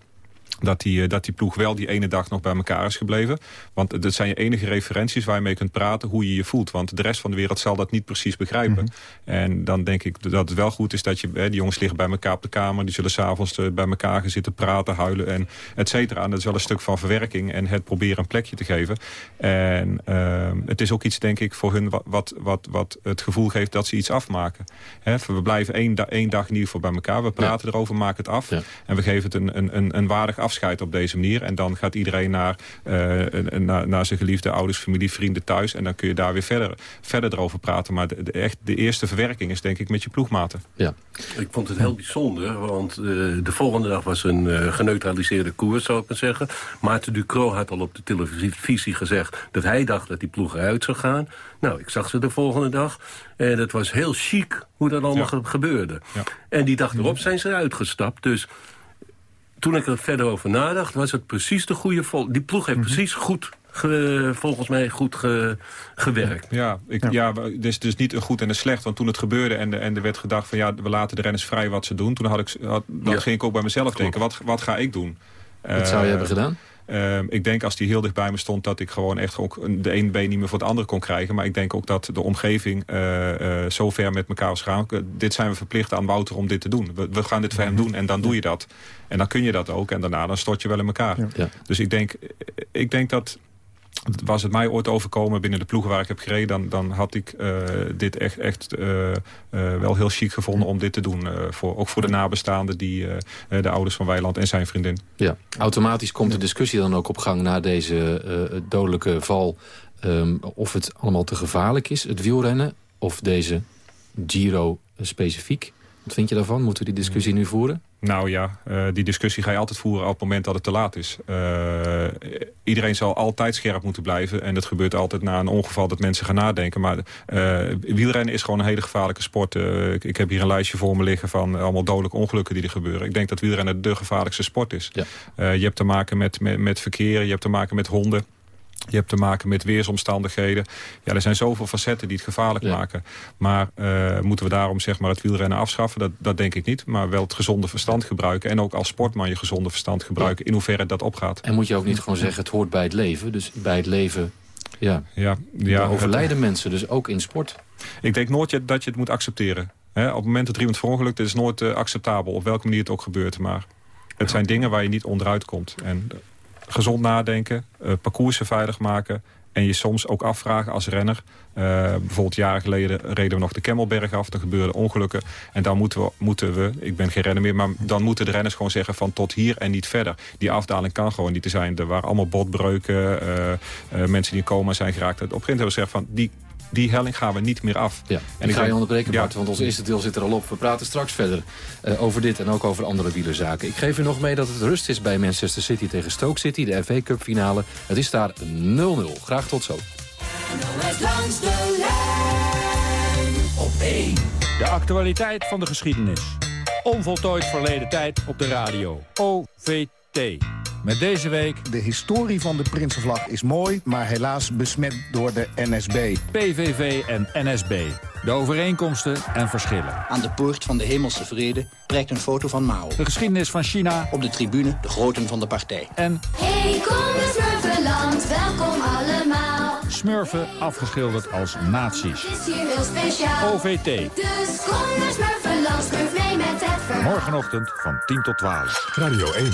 dat die, eh, dat die ploeg wel die ene dag nog bij elkaar is gebleven. Want dat zijn je enige referenties waar je mee kunt praten hoe je je voelt. Want de rest van de wereld zal dat niet precies begrijpen. Mhm. En dan denk ik dat het wel goed is dat je... Hè, die jongens liggen bij elkaar op de kamer. Die zullen s'avonds eh, bij elkaar gaan zitten praten, huilen en et cetera. En dat is wel een stuk van verwerking en het proberen een plekje te geven. En uh, het is ook iets, denk ik, voor hun wat, wat, wat, wat het gevoel geeft dat ze iets afmaken. Hè, we blijven één, da één dag in ieder geval bij elkaar. We praten erover, maken het af. En we geven het een, een, een, een waardig afscheid op deze manier. En dan gaat iedereen naar, uh, naar, naar, zijn geliefde ouders, familie, vrienden thuis. En dan kun je daar weer verder, verder erover praten. Maar de, echt, de eerste verwerking is denk ik met je ploegmaten. Ja. Ik vond het heel bijzonder, want uh, de volgende dag was een uh, geneutraliseerde koers, zou ik maar zeggen. Maarten Ducro had al op de televisie gezegd dat hij dacht dat die ploeg eruit zou gaan. Nou, ik zag ze de volgende dag. En het was heel chic hoe dat allemaal gebeurde. Ja. En die dag erop zijn ze uitgestapt. Dus toen ik er verder over nadacht, was het precies de goede... Vol die ploeg heeft mhm. precies goed volgens mij goed gewerkt. Ja, ik, ja. het is dus niet een goed en een slecht. Want toen het gebeurde en, de, en er werd gedacht van... ja, we laten de renners vrij wat ze doen. Toen had ik, had, dan ging ik ook bij mezelf denken, wat, wat ga ik doen? Wat zou je hebben gedaan? Ehm, ik denk als die heel dicht bij me stond... dat ik gewoon echt ook de ene been niet meer voor het andere kon krijgen. Maar ik denk ook dat de omgeving uh, uh, zo ver met elkaar was gaan. Dit zijn we verplicht aan Wouter om dit te doen. We, we gaan dit voor hem doen en dan doe je dat. En dan kun je dat ook. En daarna dan stort je wel in elkaar. Ja. Dus ik denk, ik denk dat was het mij ooit overkomen binnen de ploegen waar ik heb gereden... dan, dan had ik uh, dit echt, echt uh, uh, wel heel chic gevonden om dit te doen. voor, ook voor de nabestaanden, die, de ouders van Weiland en zijn vriendin. Ja, automatisch komt de discussie dan ook op gang na deze dodelijke val... Um, of het allemaal te gevaarlijk is, het wielrennen, of deze Giro specifiek. Wat vind je daarvan? Moeten we die discussie nu voeren? Nou ja, uh, die discussie ga je altijd voeren op het moment dat het te laat is. Uh, iedereen zal altijd scherp moeten blijven. En het gebeurt altijd na een ongeval dat mensen gaan nadenken. Maar uh, wielrennen is gewoon een hele gevaarlijke sport. Ik, ik, heb hier een lijstje voor me liggen van allemaal dodelijke ongelukken die er gebeuren. Ik denk dat wielrennen de gevaarlijkste sport is. Ja. je hebt te maken met, met, met verkeer, je hebt te maken met honden. Je hebt te maken met weersomstandigheden. Ja, er zijn zoveel facetten die het gevaarlijk maken. Maar uh, moeten we daarom zeg maar, het wielrennen afschaffen? Dat, dat denk ik niet. Maar wel het gezonde verstand gebruiken. En ook als sportman je gezonde verstand gebruiken. In hoeverre dat opgaat. En moet je ook niet gewoon zeggen het hoort bij het leven. Dus bij het leven ja, ja, ja, overlijden mensen. Dus ook in sport. Ik denk nooit dat je het moet accepteren. He, op het moment dat er iemand verongelukt is, is nooit uh, acceptabel. Op welke manier het ook gebeurt. Maar het zijn dingen waar je niet onderuit komt. En gezond nadenken, uh, parcoursen veilig maken... En je soms ook afvragen als renner. Uh, bijvoorbeeld jaren geleden reden we nog de Kemmelberg af. Er gebeurden ongelukken. En dan moeten we, moeten we, ik ben geen renner meer... maar dan moeten de renners gewoon zeggen van tot hier en niet verder. Die afdaling kan gewoon niet te zijn. Er waren allemaal botbreuken. Uh, mensen die in coma zijn geraakt. Op een hebben we gezegd van... die die helling gaan we niet meer af. Ja, en ik ga je onderbreken, Bart, want ons eerste deel zit er al op. We praten straks verder uh, over dit en ook over andere wielerzaken. Ik geef u nog mee dat het rust is bij Manchester City tegen Stoke City, de FA Cup finale. Het is daar 0-0. Graag tot zo. Langs de lijn op 1. De actualiteit van de geschiedenis. Onvoltooid verleden tijd op de radio. OVT. Met deze week... De historie van de Prinsenvlag is mooi, maar helaas besmet door de NSB. PVV en NSB. De overeenkomsten en verschillen. Aan de poort van de hemelse vrede prijkt een foto van Mao. De geschiedenis van China. Op de tribune de groten van de partij. En... Hey, kom eens Smurfenland, welkom allemaal. Smurfen afgeschilderd als nazi's. Het is hier heel speciaal. OVT. Dus kom naar Smurfenland, smurf mee met het verhaal. Morgenochtend van 10 tot 12. Radio 1.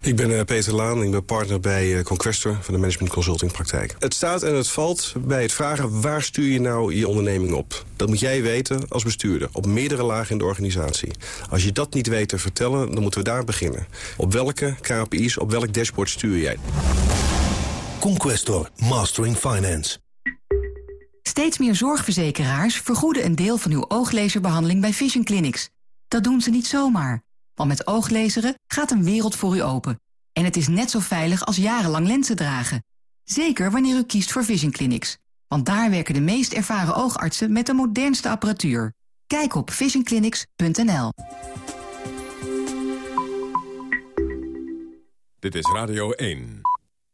Ik ben uh, Peter Laan, ik ben partner bij uh, Conquestor van de Management Consulting Praktijk. Het staat en het valt bij het vragen waar stuur je nou je onderneming op. Dat moet jij weten als bestuurder, op meerdere lagen in de organisatie. Als je dat niet weet te vertellen, dan moeten we daar beginnen. Op welke KPI's, op welk dashboard stuur jij? Conquestor, Mastering Finance. Steeds meer zorgverzekeraars vergoeden een deel van uw ooglezerbehandeling bij Vision Clinics. Dat doen ze niet zomaar. Want met ooglezeren gaat een wereld voor u open. En het is net zo veilig als jarenlang lenzen dragen. Zeker wanneer u kiest voor Vision Clinics. Want daar werken de meest ervaren oogartsen met de modernste apparatuur. Kijk op visionclinics.nl. Dit is Radio 1.